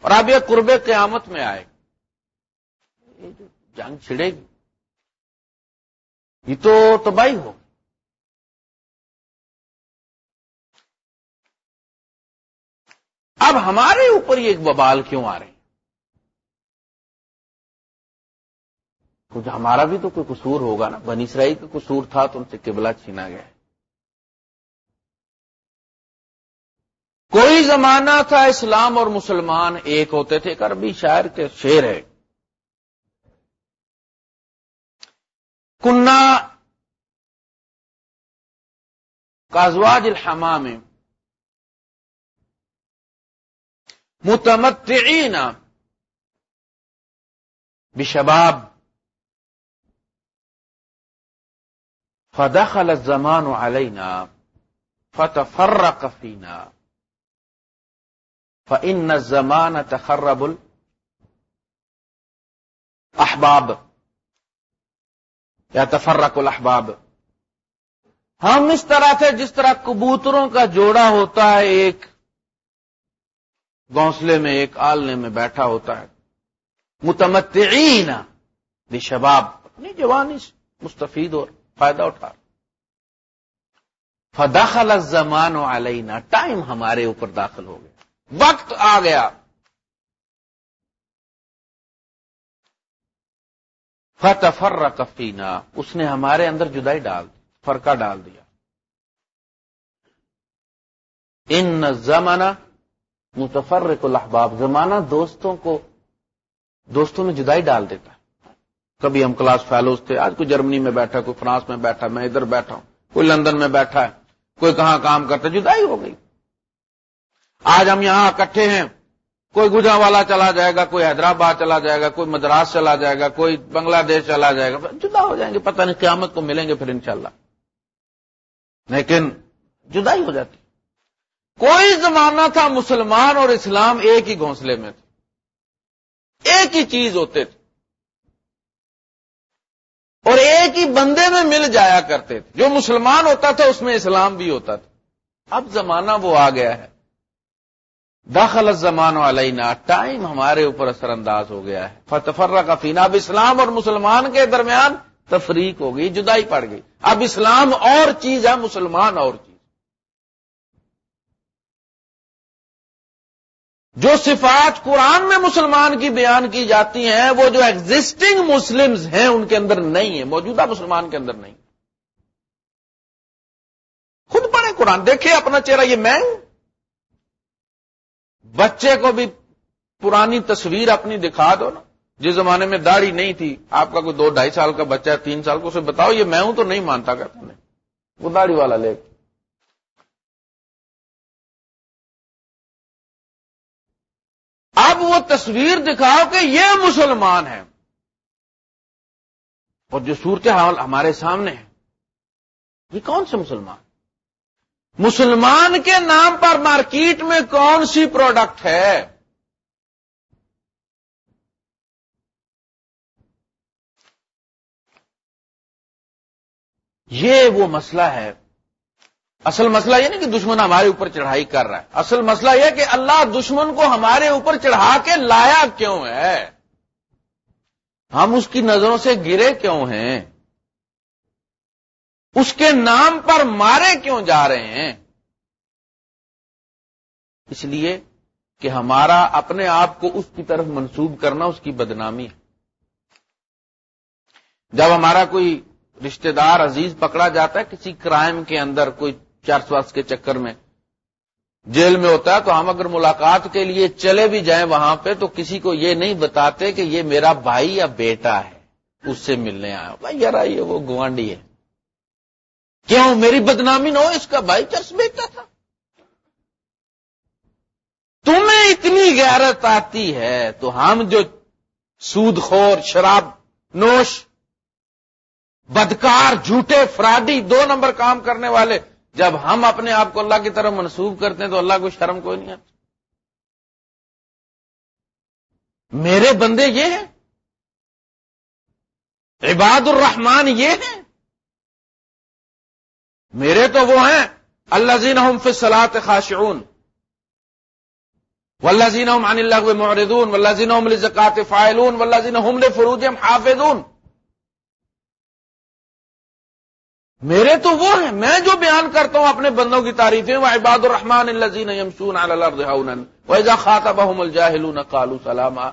اور اب یہ قرب قیامت میں آئے۔ جنگ چھڑے گی، یہ تو تباہی ہو اب ہمارے اوپر یہ ایک ببال کیوں آ رہے کچھ ہمارا بھی تو کوئی قصور ہوگا نا۔ بنی اسرائیل کا قصور تھا تو ان سے قبلہ چھینا گیا۔ کوئی زمانہ تھا اسلام اور مسلمان ایک ہوتے تھے۔ ایک عربی شاعر کے شیر ہے۔ کنا کازواج الحما میں متمتعین بشباب۔ فدخل الزمان علينا، فتفرق فينا. فإن الزمان تخرب الأحباب. یا تفرق الاحباب ہم اس طرح تھے جس طرح کبوتروں کا جوڑا ہوتا ہے، ایک گونسلے میں، ایک آلنے میں بیٹھا ہوتا ہے. متمتعین بشباب. اپنی جوانی سے مستفید اور فائدہ اٹھا۔ فداخل الزمان علینا ٹائم ہمارے اوپر داخل ہو گیا۔ وقت آ گیا۔ فتفر کفینا اس نے ہمارے اندر جدائی ڈال فرقہ ڈال دیا۔ ان زمانہ متفر کو لحباب زمانہ دوستوں کو، دوستوں میں جدائی ڈال دیتا۔ کبھی ہم کلاس فیلوز تھے، آج کوئی جرمنی میں بیٹھا، کوئی فرانس میں بیٹھا، میں ادھر بیٹھا ہوں، کوئی لندن میں بیٹھا ہے، کوئی کہاں کام کرتا جدائی ہو گئی۔ آج ہم یہاں اکٹھے ہیں، کوئی گجا والا چلا جائے گا، کوئی حیدرآباد چلا جائے گا، کوئی مدراس چلا جائے گا، کوئی بنگلہ دیش چلا جائے گا، جدا ہو جائیں گے، پتہ نہیں قیامت کو ملیں گے پھر انشاءاللہ۔ لیکن جدائی ہو جاتی۔ کوئی زمانہ تھا مسلمان اور اسلام ایک ہی گھونسلے میں تھے، ایک ہی چیز ہوتے تھے۔ اور ایک ہی بندے میں مل جایا کرتے تھے۔ جو مسلمان ہوتا تھا، اس میں اسلام بھی ہوتا تھا۔ اب زمانہ وہ آ گیا ہے۔ داخل زمان علینا، ٹائم ہمارے اوپر اثر انداز ہو گیا ہے۔ فتفرہ کا فینا، اب اسلام اور مسلمان کے درمیان تفریق ہو گئی، جدائی پڑ گئی۔ اب اسلام اور چیز ہے، مسلمان اور چیز۔ جو صفات قرآن میں مسلمان کی بیان کی جاتی ہیں، وہ جو ایگزٹنگ مسلمز ہیں، ان کے اندر نہیں ہے موجودہ مسلمان کے اندر نہیں۔ خود پڑھیں قرآن، دیکھیں اپنا چہرہ، یہ میں بچے کو بھی پرانی تصویر اپنی دکھا دو نا۔ جس زمانے میں داڑھی نہیں تھی، آپ کا کوئی دو ڈھائی سال کا بچہ ہے، تین سال کو اسے بتاؤ، یہ میں ہوں تو نہیں مانتا کرتا نہیں وہ داڑھی والا لے کے۔ اب وہ تصویر دکھاؤ کہ یہ مسلمان ہے اور جو صورتحال ہمارے سامنے ہے، یہ کون سے مسلمان؟ مسلمان کے نام پر مارکیٹ میں کون سی پروڈکٹ ہے؟ یہ وہ مسئلہ ہے۔ اصل مسئلہ یہ نہیں کہ دشمن ہمارے اوپر چڑھائی کر رہا ہے۔ اصل مسئلہ یہ کہ اللہ دشمن کو ہمارے اوپر چڑھا کے لایا کیوں ہے؟ ہم اس کی نظروں سے گرے کیوں ہیں؟ اس کے نام پر مارے کیوں جا رہے ہیں؟ اس لیے کہ ہمارا اپنے آپ کو اس کی طرف منسوب کرنا اس کی بدنامی ہے۔ جب ہمارا کوئی رشتہ دار عزیز پکڑا جاتا ہے کسی کرائم کے اندر، کوئی چار سواس کے چکر میں۔ جیل میں ہوتا ہے تو ہم اگر ملاقات کے لیے چلے بھی جائیں وہاں پہ تو کسی کو یہ نہیں بتاتے کہ یہ میرا بھائی یا بیٹا ہے، اس سے ملنے آیا۔ بھائی، یار یہ وہ گوانڈی ہے۔ کیوں؟ میری بدنامی نہ ہو، اس کا بھائی چرس بیچتا تھا۔ تمہیں اتنی غیرت آتی ہے تو ہم جو سود خور شراب نوش، بدکار، جھوٹے، فراڈی دو نمبر کام کرنے والے جب ہم اپنے آپ کو اللہ کی طرف منسوخ کرتے ہیں تو اللہ کو شرم کوئی نہیں آتی۔ میرے بندے یہ ہیں۔ عباد الرحمان یہ ہیں۔ میرے تو وہ ہیں۔ اللہ زین فی سلاط خاشعون۔ ولہ زین عن اللہ معردون ولہ زین زکات فائلون ولہ زین حافظون۔ میرے تو وہ ہیں، میں جو بیان کرتا ہوں اپنے بندوں کی تعریفیں، وہ عباد الرحمان الزین یمسون ویزا خاطہ بہم الجاہلون قالو سلاما۔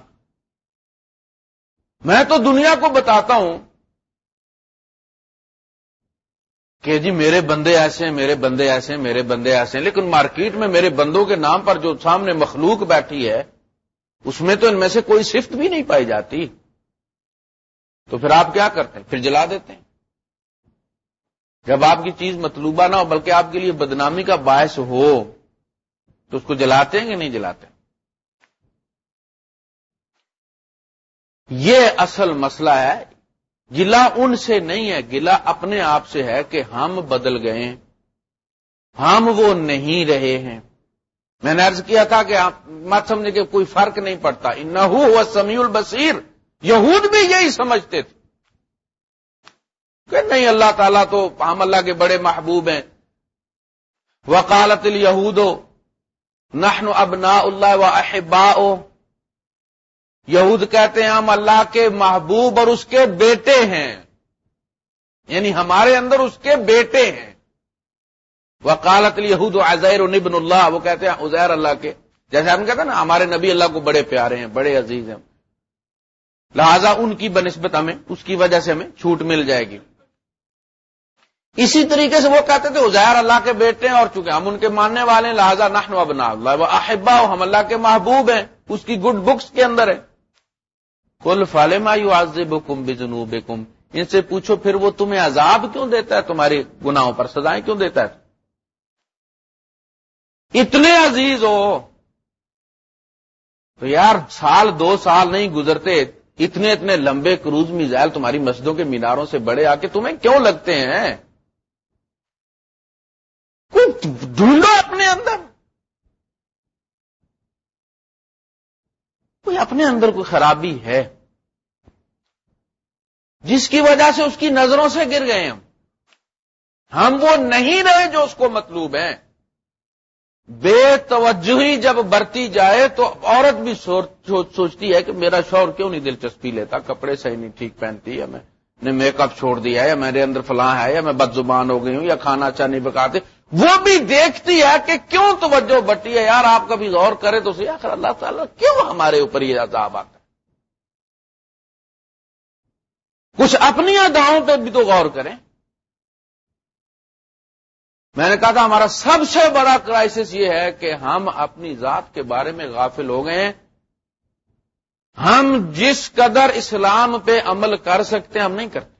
میں تو دنیا کو بتاتا ہوں کہ جی میرے بندے ایسے ہیں، میرے بندے ایسے ہیں، میرے بندے ایسے ہیں، لیکن مارکیٹ میں میرے بندوں کے نام پر جو سامنے مخلوق بیٹھی ہے، اس میں تو ان میں سے کوئی صفت بھی نہیں پائی جاتی۔ تو پھر آپ کیا کرتے ہیں؟ پھر جلا دیتے ہیں۔ جب آپ کی چیز مطلوبہ نہ ہو، بلکہ آپ کے لیے بدنامی کا باعث ہو، تو اس کو جلاتے ہیں کہ نہیں جلاتے؟ یہ اصل مسئلہ ہے، گلا ان سے نہیں ہے، گلا اپنے آپ سے ہے کہ ہم بدل گئے ہم وہ نہیں رہے ہیں۔ میں نے ارض کیا تھا کہ آپ مت سمجھے کہ کوئی فرق نہیں پڑتا۔ نہ ہوا سمیع البصیر۔ یہود بھی یہی سمجھتے تھے۔ کہ نہیں اللہ تعالیٰ تو ہم اللہ کے بڑے محبوب ہیں۔ وکالت الہود نحن ابنا اللہ و احبا یہود کہتے ہیں ہم اللہ کے محبوب اور اس کے بیٹے ہیں۔ یعنی ہمارے اندر اس کے بیٹے ہیں۔ وکالت یہود عزیر نبن اللہ، وہ کہتے ہیں عزیر اللہ کے۔ جیسے ہم کہتے ہیں نا، ہمارے نبی اللہ کو بڑے پیارے ہیں، بڑے عزیز ہیں۔ لہذا ان کی بنسبت ہمیں، اس کی وجہ سے ہمیں چھوٹ مل جائے گی۔ اسی طریقے سے وہ کہتے تھے ازیر اللہ کے بیٹے ہیں اور چونکہ ہم ان کے ماننے والے ہیں، لہٰذا نحن ابنا اللہ احبا ہم اللہ کے محبوب ہیں، اس کی گڈ بکس کے اندر ہے کل فالما یو کم بجنوب کم ان سے پوچھو، پھر وہ تمہیں عذاب کیوں دیتا ہے؟ تمہاری گناہوں پر سزائیں کیوں دیتا ہے؟ اتنے عزیز ہو۔ تو یار، سال، دو سال نہیں گزرتے، اتنے اتنے لمبے کروز میزائل تمہاری مسجدوں کے میناروں سے بڑے آ کے تمہیں کیوں لگتے ہیں؟ ڈھونڈو اپنے اندر۔ کوئی اپنے اندر کوئی خرابی ہے؟ جس کی وجہ سے اس کی نظروں سے گر گئے ہم۔ ہم وہ نہیں رہے جو اس کو مطلوب ہیں۔ بے توجہی جب برتی جائے تو عورت بھی سوچتی ہے کہ میرا شور کیوں نہیں دلچسپی لیتا؟ کپڑے صحیح نہیں ٹھیک پہنتی ہے میں نے میک اپ چھوڑ دیا ہے یا میرے اندر فلاں ہے یا میں بد زبان ہو گئی ہوں یا کھانا اچھا نہیں پکاتے؟ وہ بھی دیکھتی ہے کہ کیوں توجہ بٹی ہے؟ یار آپ کبھی غور کرے تو آخر اللہ تعالیٰ، کیوں ہمارے اوپر یہ عذاب آتا ہے؟ کچھ اپنی اداؤں پہ بھی تو غور کریں۔ میں نے کہا تھا ہمارا سب سے بڑا کرائسس یہ ہے کہ ہم اپنی ذات کے بارے میں غافل ہو گئے ہیں۔ ہم جس قدر اسلام پہ عمل کر سکتے ہیں، ہم نہیں کرتے۔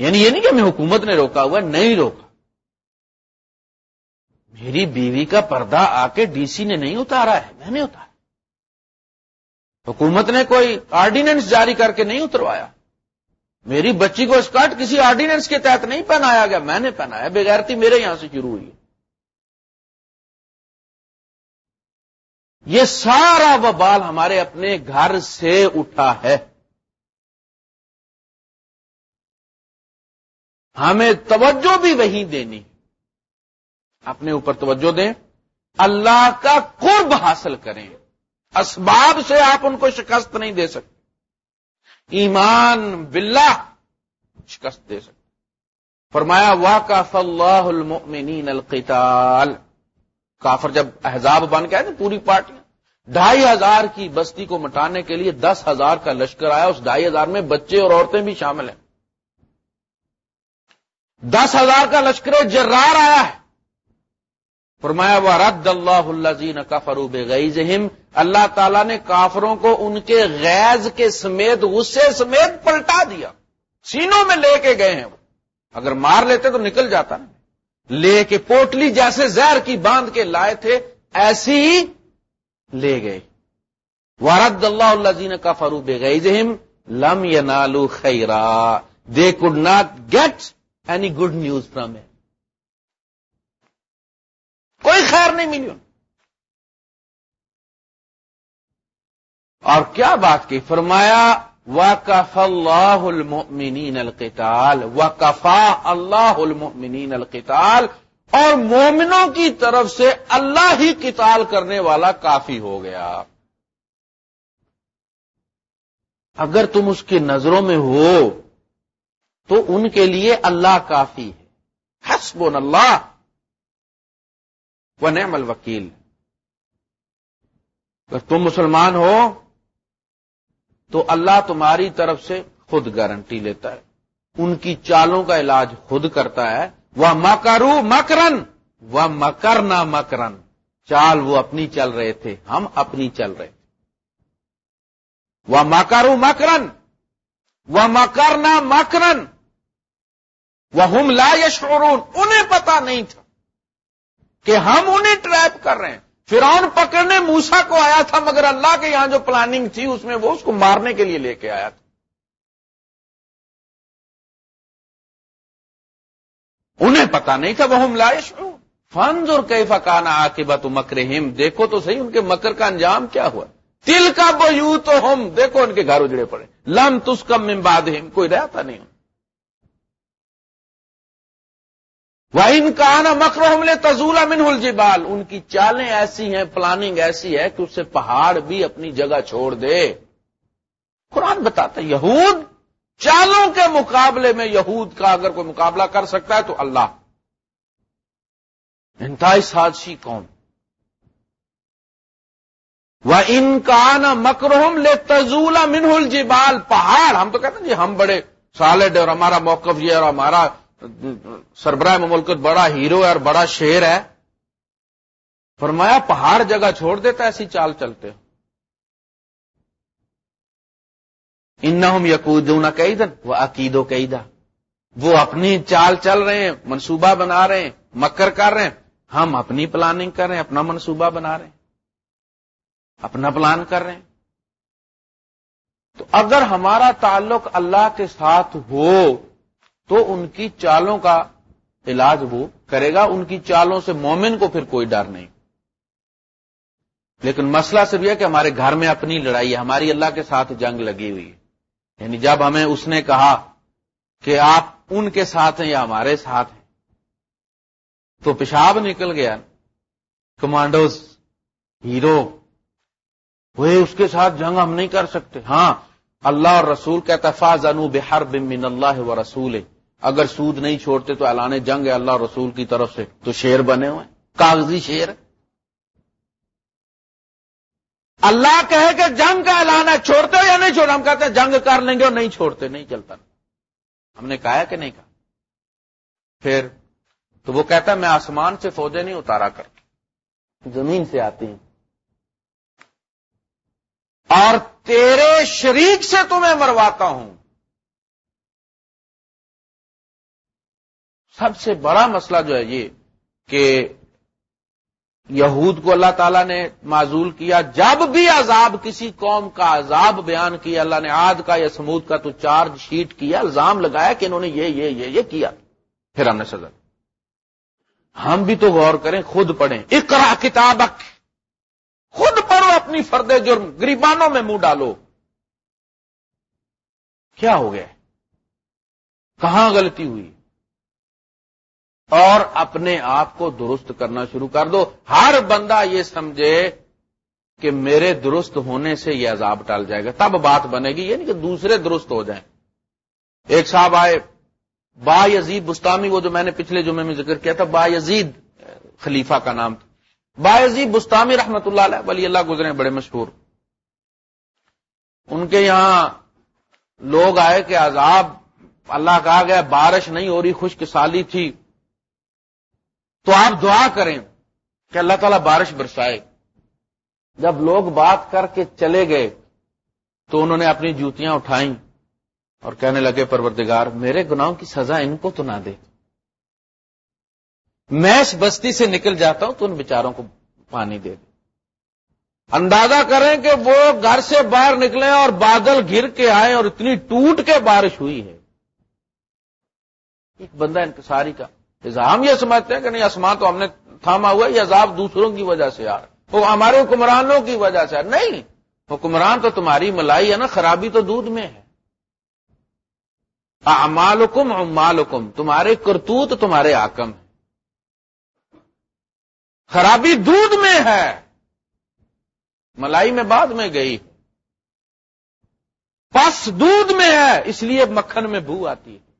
یعنی یہ نہیں کہ میں حکومت نے روکا ہوا، نہیں روکا۔ میری بیوی کا پردہ آ کے ڈی سی نے نہیں اتارا ہے، میں نے اتارا۔ حکومت نے کوئی آرڈیننس جاری کر کے نہیں اتروایا۔ میری بچی کو اسکرٹ کسی آرڈیننس کے تحت نہیں پہنایا گیا، میں نے پہنایا۔ بغیرتی میرے یہاں سے شروع ہوئی۔ یہ سارا وبال ہمارے اپنے گھر سے اٹھا ہے۔ ہمیں توجہ بھی وہی دینی۔ اپنے اوپر توجہ دیں۔ اللہ کا قرب حاصل کریں۔ اسباب سے آپ ان کو شکست نہیں دے سکتے۔ ایمان باللہ شکست دے سکتے۔ فرمایا وا کا المؤمنین القتال۔ کافر جب احزاب بن گئے نا پوری پارٹی۔ ڈھائی ہزار کی بستی کو مٹانے کے لیے دس ہزار کا لشکر آیا۔ اس ڈھائی ہزار میں بچے اور عورتیں بھی شامل ہیں۔ دس ہزار کا لشکر جرار آیا ہے۔ فرمایا وہ رد اللہ اللہ کا فروب اللہ تعالیٰ نے کافروں کو ان کے غیز کے سمیت، غصے سمیت پلٹا دیا۔ سینوں میں لے کے گئے ہیں وہ۔ اگر مار لیتے تو نکل جاتا نا۔ لے کے پوٹلی جیسے زہر کی باندھ کے لائے تھے، ایسی ہی لے گئے۔ وارد اللہ اللہ کا فروب غیزہم لم ینالو خیرا they could not get any good news from a کوئی خیر نہیں ملی اور کیا بات کی؟ فرمایا وکف اللہ المؤمنین القتال وکفا اللہ المؤمنین القتال۔ اور مومنوں کی طرف سے اللہ ہی قتال کرنے والا کافی ہو گیا۔ اگر تم اس کی نظروں میں ہو تو ان کے لیے اللہ کافی ہے۔ حسب اللہ وہ نعم الوکیل۔ اگر تم مسلمان ہو تو اللہ تمہاری طرف سے خود گارنٹی لیتا ہے۔ ان کی چالوں کا علاج خود کرتا ہے۔ وہ مکرو مکرن۔ وہ مکرنا مکرن۔ چال وہ اپنی چل رہے تھے، ہم اپنی چل رہے تھے۔ وہ مکرو مکرن۔ وہ مکرنا مکرن وہ لا یشعرون، انہیں پتا نہیں تھا کہ ہم انہیں ٹریپ کر رہے ہیں۔ فرعون پکڑنے موسا کو آیا تھا، مگر اللہ کے یہاں جو پلاننگ تھی، اس میں وہ اس کو مارنے کے لیے لے کے آیا تھا۔ انہیں پتا نہیں تھا وہ ہم لائش فنز اور کئی فکانا آ کے بت مکر دیکھو تو صحیح، ان کے مکر کا انجام کیا ہوا۔ تل کا بو تو ہم، دیکھو ان کے گھر اجڑے پڑے۔ لم تس کم ممباد کوئی رہتا نہیں۔ وہ ان کا آنا مکر حملے تزولا من الجبال، ان کی چالیں ایسی ہیں، پلاننگ ایسی ہے کہ اس سے پہاڑ بھی اپنی جگہ چھوڑ دے۔ قرآن بتاتا یہود، چالوں کے مقابلے میں یہود کا اگر کوئی مقابلہ کر سکتا ہے تو اللہ۔ انتہائی سازشی کون وہ ان کا نا مکرحم لے تزولا منہ الجبال، پہاڑ، ہم تو کہتے ہیں جی ہم بڑے سالڈ اور ہمارا موقف یہ اور ہمارا سربراہ مملکت بڑا ہیرو ہے اور بڑا شیر ہے۔ فرمایا، پہاڑ جگہ چھوڑ دیتا، ایسی چال چلتے۔ ان یقود قیدن وہ عقید و قیدا وہ اپنی چال چل رہے ہیں، منصوبہ بنا رہے ہیں، مکر کر رہے ہیں۔ ہم اپنی پلاننگ کر رہے ہیں، اپنا منصوبہ بنا رہے ہیں۔ اپنا پلان کر رہے ہیں۔ تو اگر ہمارا تعلق اللہ کے ساتھ ہو، تو ان کی چالوں کا علاج وہ کرے گا، ان کی چالوں سے مومن کو پھر کوئی ڈر نہیں۔ لیکن مسئلہ صرف یہ کہ ہمارے گھر میں اپنی لڑائی ہے، ہماری اللہ کے ساتھ جنگ لگی ہوئی ہے۔ یعنی جب ہمیں اس نے کہا کہ آپ ان کے ساتھ ہیں یا ہمارے ساتھ ہیں، تو پیشاب نکل گیا۔ کمانڈوز، ہیرو وہ اس کے ساتھ جنگ ہم نہیں کر سکتے۔ ہاں اللہ اور رسول کا تفاظ انو بحر بن اللہ و رسول اگر سود نہیں چھوڑتے تو اعلان جنگ ہے اللہ اور رسول کی طرف سے۔ تو شیر بنے ہوئے کاغذی شیر اللہ کہے کہ جنگ کا اعلان ہے، چھوڑتے ہو یا نہیں چھوڑ ہم کہتے ہیں، جنگ کر لیں گے اور نہیں چھوڑتے، نہیں چلتا۔ ہم نے کہا کہ نہیں کہا۔ پھر تو وہ کہتا ہے، میں آسمان سے فوجیں نہیں اتارا کر زمین سے آتی ہیں۔ اور تیرے شریک سے تمہیں مرواتا ہوں۔ سب سے بڑا مسئلہ جو ہے یہ کہ یہود کو اللہ تعالیٰ نے معذول کیا۔ جب بھی عذاب کسی قوم کا عذاب بیان کیا، اللہ نے آد کا یا سمود کا تو چارج شیٹ کیا، الزام لگایا کہ انہوں نے یہ یہ یہ یہ کیا۔ پھر ہم نے سزا ہم بھی تو غور کریں، خود پڑھیں۔ اقرا کتاب خود پڑھو اپنی فرد جرم گریبانوں میں منہ ڈالو۔ کیا ہو گیا؟ کہاں غلطی ہوئی؟ اور اپنے آپ کو درست کرنا شروع کر دو۔ ہر بندہ یہ سمجھے کہ میرے درست ہونے سے یہ عذاب ٹال جائے گا۔ تب بات بنے گی یہ نہیں کہ دوسرے درست ہو جائیں۔ ایک صاحب آئے، با یزید بستانی، وہ جو میں نے پچھلے جمعے میں ذکر کیا تھا، با یزید خلیفہ کا نام تھا۔ با یزید جی بستانی رحمت اللہ علیہ، ولی اللہ گزرے بڑے مشہور۔ ان کے یہاں لوگ آئے کہ عذاب اللہ کہا گیا، بارش نہیں ہو رہی، خشک سالی تھی۔ تو آپ دعا کریں کہ اللہ تعالیٰ بارش برسائے۔ جب لوگ بات کر کے چلے گئے تو انہوں نے اپنی جوتیاں اٹھائیں اور کہنے لگے، پروردگار، میرے گناہوں کی سزا ان کو تو نہ دے۔ میں اس بستی سے نکل جاتا ہوں تو ان بیچاروں کو پانی دے دے اندازہ کریں کہ وہ گھر سے باہر نکلے اور بادل گر کے آئے اور اتنی ٹوٹ کے بارش ہوئی ہے۔ ایک بندہ انکساری کا ہم یہ سمجھتے ہیں کہ نہیں، آسمان تو ہم نے تھاما ہوا یہ عذاب دوسروں کی وجہ سے آ رہا وہ ہمارے حکمرانوں کی وجہ سے نہیں، حکمران تو تمہاری ملائی ہے نا، خرابی تو دودھ میں ہے۔ امالکم امالکم تمہارے کرتوت تمہارے آکم ہے خرابی دودھ میں ہے۔ ملائی میں بعد میں گئی۔ پس دودھ میں ہے، اس لیے مکھن میں بو آتی۔ ہے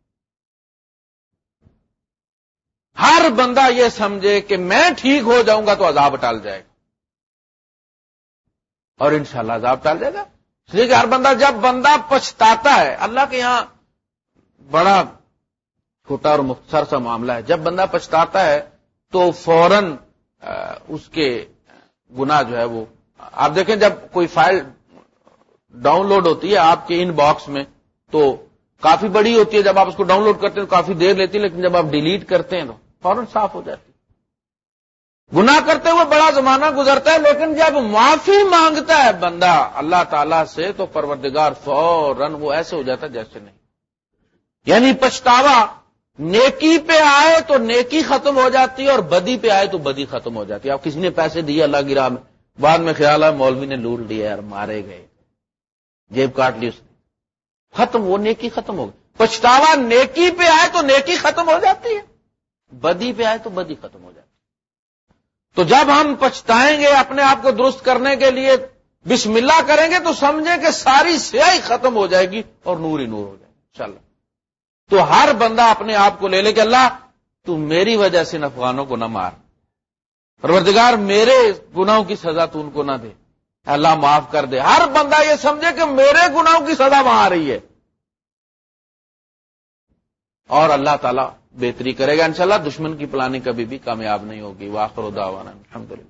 ہر بندہ یہ سمجھے کہ میں ٹھیک ہو جاؤں گا تو عذاب ٹال جائے گا۔ اور انشاءاللہ عذاب ٹال جائے گا۔ اس لیے کہ ہر بندہ جب بندہ پچھتاتا ہے، اللہ کے یہاں بڑا چھوٹا اور مختصر سا معاملہ ہے۔ جب بندہ پچھتاتا ہے تو فوراً اس کے گنا جو ہے وہ، آپ دیکھیں جب کوئی فائل ڈاؤن لوڈ ہوتی ہے آپ کے ان باکس میں، تو کافی بڑی ہوتی ہے، جب آپ اس کو ڈاؤن لوڈ کرتے ہیں تو کافی دیر لیتی ہے، لیکن جب آپ ڈیلیٹ کرتے ہیں تو فوراً صاف ہو جاتی گنا کرتے ہوئے بڑا زمانہ گزرتا ہے، لیکن جب معافی مانگتا ہے بندہ اللہ تعالی سے، تو پروردگار فوراً وہ ایسے ہو جاتا ہے جیسے نہیں۔ یعنی پچھتاوا نیکی پہ آئے تو نیکی ختم ہو جاتی ہے اور بدی پہ آئے تو بدی ختم ہو جاتی ہے۔ آپ کسی نے پیسے دیے اللہ کی راہ میں؟ بعد میں خیال ہے مولوی نے لوٹ لیا یار، مارے گئے۔ جیب کاٹ لی اس نے۔ ختم، وہ نیکی ختم ہو گئی۔ پچھتاوا، نیکی پہ آئے تو نیکی ختم ہو جاتی ہے۔ بدی پہ آئے تو بدی ختم ہو جاتی ہے۔ تو جب ہم پچھتائیں گے اپنے آپ کو درست کرنے کے لیے، بسم اللہ کریں گے تو سمجھیں کہ ساری سیاہی ختم ہو جائے گی اور نور ہی نور ہو جائے گی۔ چل تو ہر بندہ اپنے آپ کو لے لے کہ اللہ، تو میری وجہ سے افغانوں کو نہ مار۔ پروردگار، میرے گناہوں کی سزا تو ان کو نہ دے۔ اللہ معاف کر دے۔ ہر بندہ یہ سمجھے کہ میرے گناہوں کی سزا وہاں آ رہی ہے۔ اور اللہ تعالیٰ بہتری کرے گا انشاءاللہ۔ دشمن کی پلاننگ کبھی بھی کامیاب نہیں ہوگی۔ واخر الحمد للہ